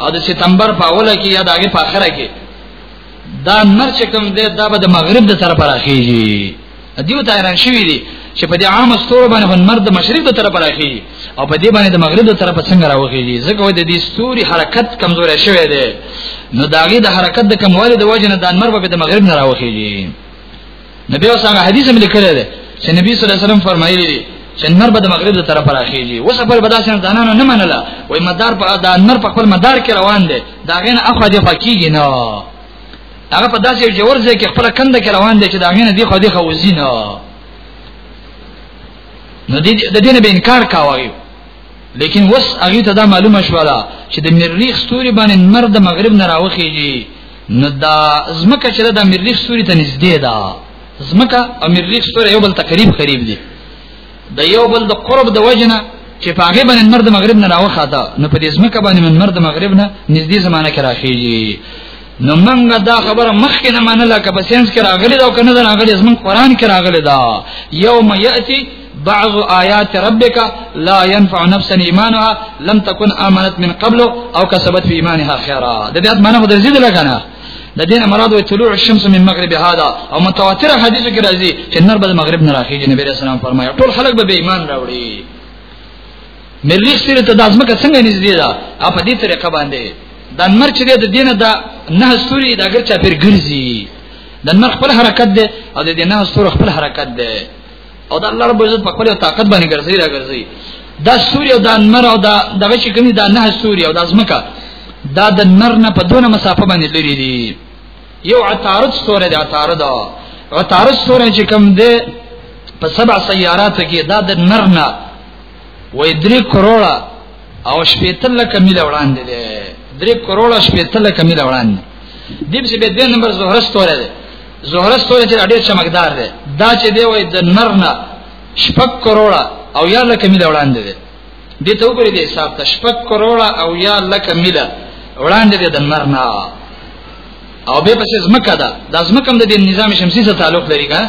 B: او د سپتمبر په اوله کې یا د هغه په اخره کې دا نر چې کوم دی دا به د مغرب د طرف راخیږي دیو ته ایران شوی دی چې په دې عام ستورو باندې هن مرد مشرق د طرف راخیږي او په دې باندې د مغرب د طرف څنګه راوخیږي ځکه وای د دې ستوري حرکت کمزورې شوی دی نو داغي د حرکت د کموالي د وجه نه د انمر به د مغرب نه راوخیږي نبی اوسه حدیث مې لیکل دی چې نبی صلی الله علیه وسلم فرمایلی دی چې نر به د مغرب د طرف راخیږي وسه پر بداسه ځانانو نه منله وای مدار په دا نر په خپل مدار کې روان دی دا غینه اخو دی فقیږي نه هغه په داسې جوړ ځای کې خپل کند کې روان دی چې دا غینه دی خو دی خو وزینه نو د دې نه به انکار کاوه لیکن وس هغه ته دا معلومه شوه چې د مریخ ستوري باندې نر د مغرب نه راوخیږي نو دا زمکه چې د مریخ سوري ته نږدې ده زمکه او مریخ سوري یو بل تقریب قریب دي د یو بل د قرب د وجنه چې په هغه باندې مرد مغرب نه راوخه ده نو په دې زمکه باندې من مرد مغرب نه نږدې زمانہ کې راخیږي نو موږ دا خبره مخکې نه منله که په ساينس کې راغلي دا کنه دا راغلي زمون قران کې راغلي دا یوم یاتی بعض آیات ربک لا ينفع نفسا ایمانها لم تكن امنت من قبل او كسبت في ایمانها خیرا د دې معنی مو درځي لګنه د دین مراد وی طلوع الشمس من مغرب هذا او متواتر حدیث کې راځي چې نر به مغرب نه راخیږي نبی رسول الله فرمایي ټول خلک به بې ایمان راوړي مریخ سره ته د ازمکه څنګه نږدې ده او په دې طریقه باندې د نمر چې د دینه د نه سوري د اگر چا پیر ګرځي د نمر خپل حرکت ده او د دینه سور خپل حرکت ده او دا الله رب عزت په خپل طاقت باندې ګرځي را ګرځي دا سوري او دا نمر او دا دغه چې کومي دا نه سوري او دا زمکا دا د نمر نه په دونه مسافه باندې لري دي یو عطارد سورې دا عطارد عطارد سورې چې کوم دی په سبع سیارات کې دا د نمر نه وې درې کروڑه او شپېتل لکه میله وړاندې دی درې کروڑه شپېتل لکه میله وړاندې دیم چې به د نمبر زهره ستوره ده زهره ستوري چې ډېر چمکدار دی دا چې دی وای د نر نه شپږ کروڑه او یا لکه میله وړاندې دی دې ته وګورئ د حساب ته شپږ کروڑه او یا لکه میله وړاندې دی د نر نه او به پس زمکه ده د زمکه هم د نظام شمسي سره تعلق لري کا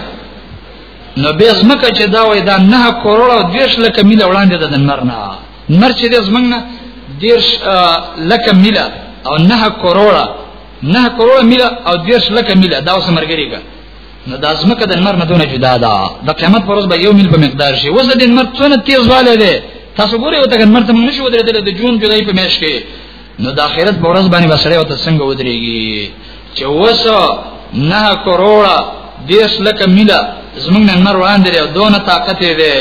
B: نو به زمکه چې دا وای دا نه کروڑه او 20 لکه میله وړاندې ده د نر نه نر چې د زمنګ نه 10 لکه میله او نه کروڑه نه کروڑه میله او دیش لکه میله دا اوس مرګری کا نو د ازمکه د نمر نه دونه جدا ده د قیامت پر ورځ به یو میل په مقدار شي وزه د نمر څونه تیز والے ده تاسو ګورئ او تګن مرته موږ نشو درېدل د جون جولای په میاشت کې نو د آخرت په ورځ باندې وسړی او څنګه ودرېږي چې وسه نه کروڑه دیش لکه میله زمونږ نن مر وړاندې دی دونه طاقت دی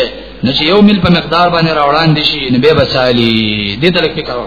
B: نو چې یو مل په مقدار باندې راوړاندې شي نو به بچالي دې ته لکه کارو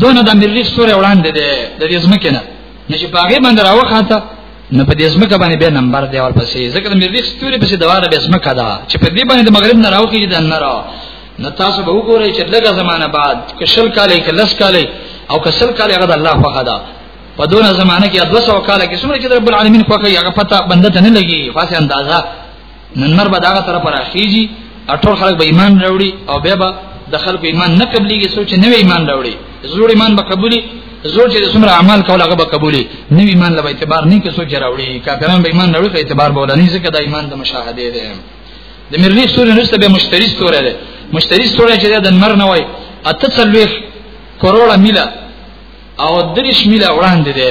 B: دونه د مریخ سره وړاندې دی د دې زمکه نه نشي پاګې باندې راوخاته نه په دې زمکه باندې به نمبر دی او پسې ځکه د مریخ ستوري پسې دواره به زمکه ده چې په دې باندې د مغرب نه راوخیږي د نه راو نو تاسو به وګورئ چې لږه زمانہ بعد کشل کالې کلس کالې او کشل کالې هغه د الله په خدا په دونه زمانہ کې 200 کال کې څومره چې رب العالمین خو هغه پتا بنده ته نه لګي خاصه اندازا نن مر به دا تر پر اخیږي اټول خلک به ایمان راوړي او بیا به د خلکو ایمان نه قبليږي سوچ نه ایمان راوړي زور ایمان به قبولي زور چې څومره اعمال کوله هغه به قبولي نو ایمان له اعتبار نه کې سوچ راوړي کافران به ایمان راوړي اعتبار به ولني ځکه دا ایمان د مشاهده دی د مریخ سورې نشته به مشتری سورې ده مشتری سورې چې د نمر نه وای اته څلويخ کروڑه میله او درش میله وړاندې ده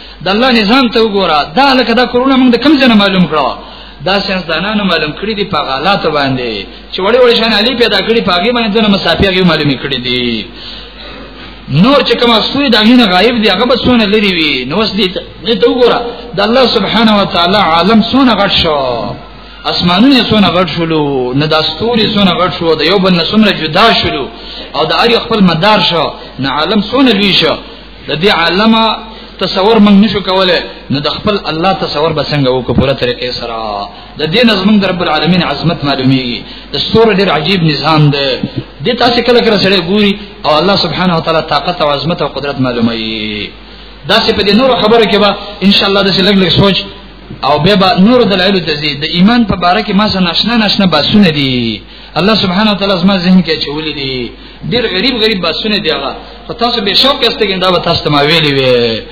B: د الله نظام ته وګوره دا لکه دا کرونا موږ د کم ځای معلوم کړو دا ساينس دانانو معلوم کړی دی په غلطه باندې چې وړي وړي شان علي پیدا کړی په هغه باندې د مسافر یو معلوم کړی دی نور چې کوم سوی دا غینه غایب دی هغه بسونه لري وي نو وس دي ته وګوره د الله سبحانه و تعالی عالم سونه غټ شو اسمانونه سونه غټ شولو نه د استوري سونه غټ شو د یو بل نه سمره جدا شولو او د اړ خپل مدار شو نه عالم سونه لوي شو د دې عالم تصور موږ نشو کولای نو د خپل الله تصور به څنګه وکړو په طریقې سره د دې نظم د رب العالمین عظمت معلومیږي د ستور ډېر عجیب نظام دی د تاسو کله کله سره ګوري او الله سبحانه وتعالى طاقت او عظمت او قدرت معلومي دا څه په دې نور خبره کې به ان شاء الله د لګ لګ سوچ او به نور دلایل د ایمان په باره کې ما سره ناشنا ناشنا باسونه دي الله سبحانه وتعالى زما ذهن کې چولې دي ډېر غریب غریب باسونه دی هغه خو تاسو به شوق یاست ګنده به تاسو ما ویلې وي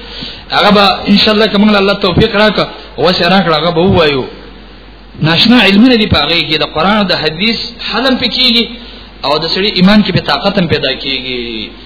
B: هغه به ان شاء الله کوم الله توفیق راکړه او سره راکړه هغه به وایو ناشنا علمونه دی پاغه کې د قران او د حدیث حلم پکېږي او د سړي ایمان کې به طاقت هم پیدا کیږي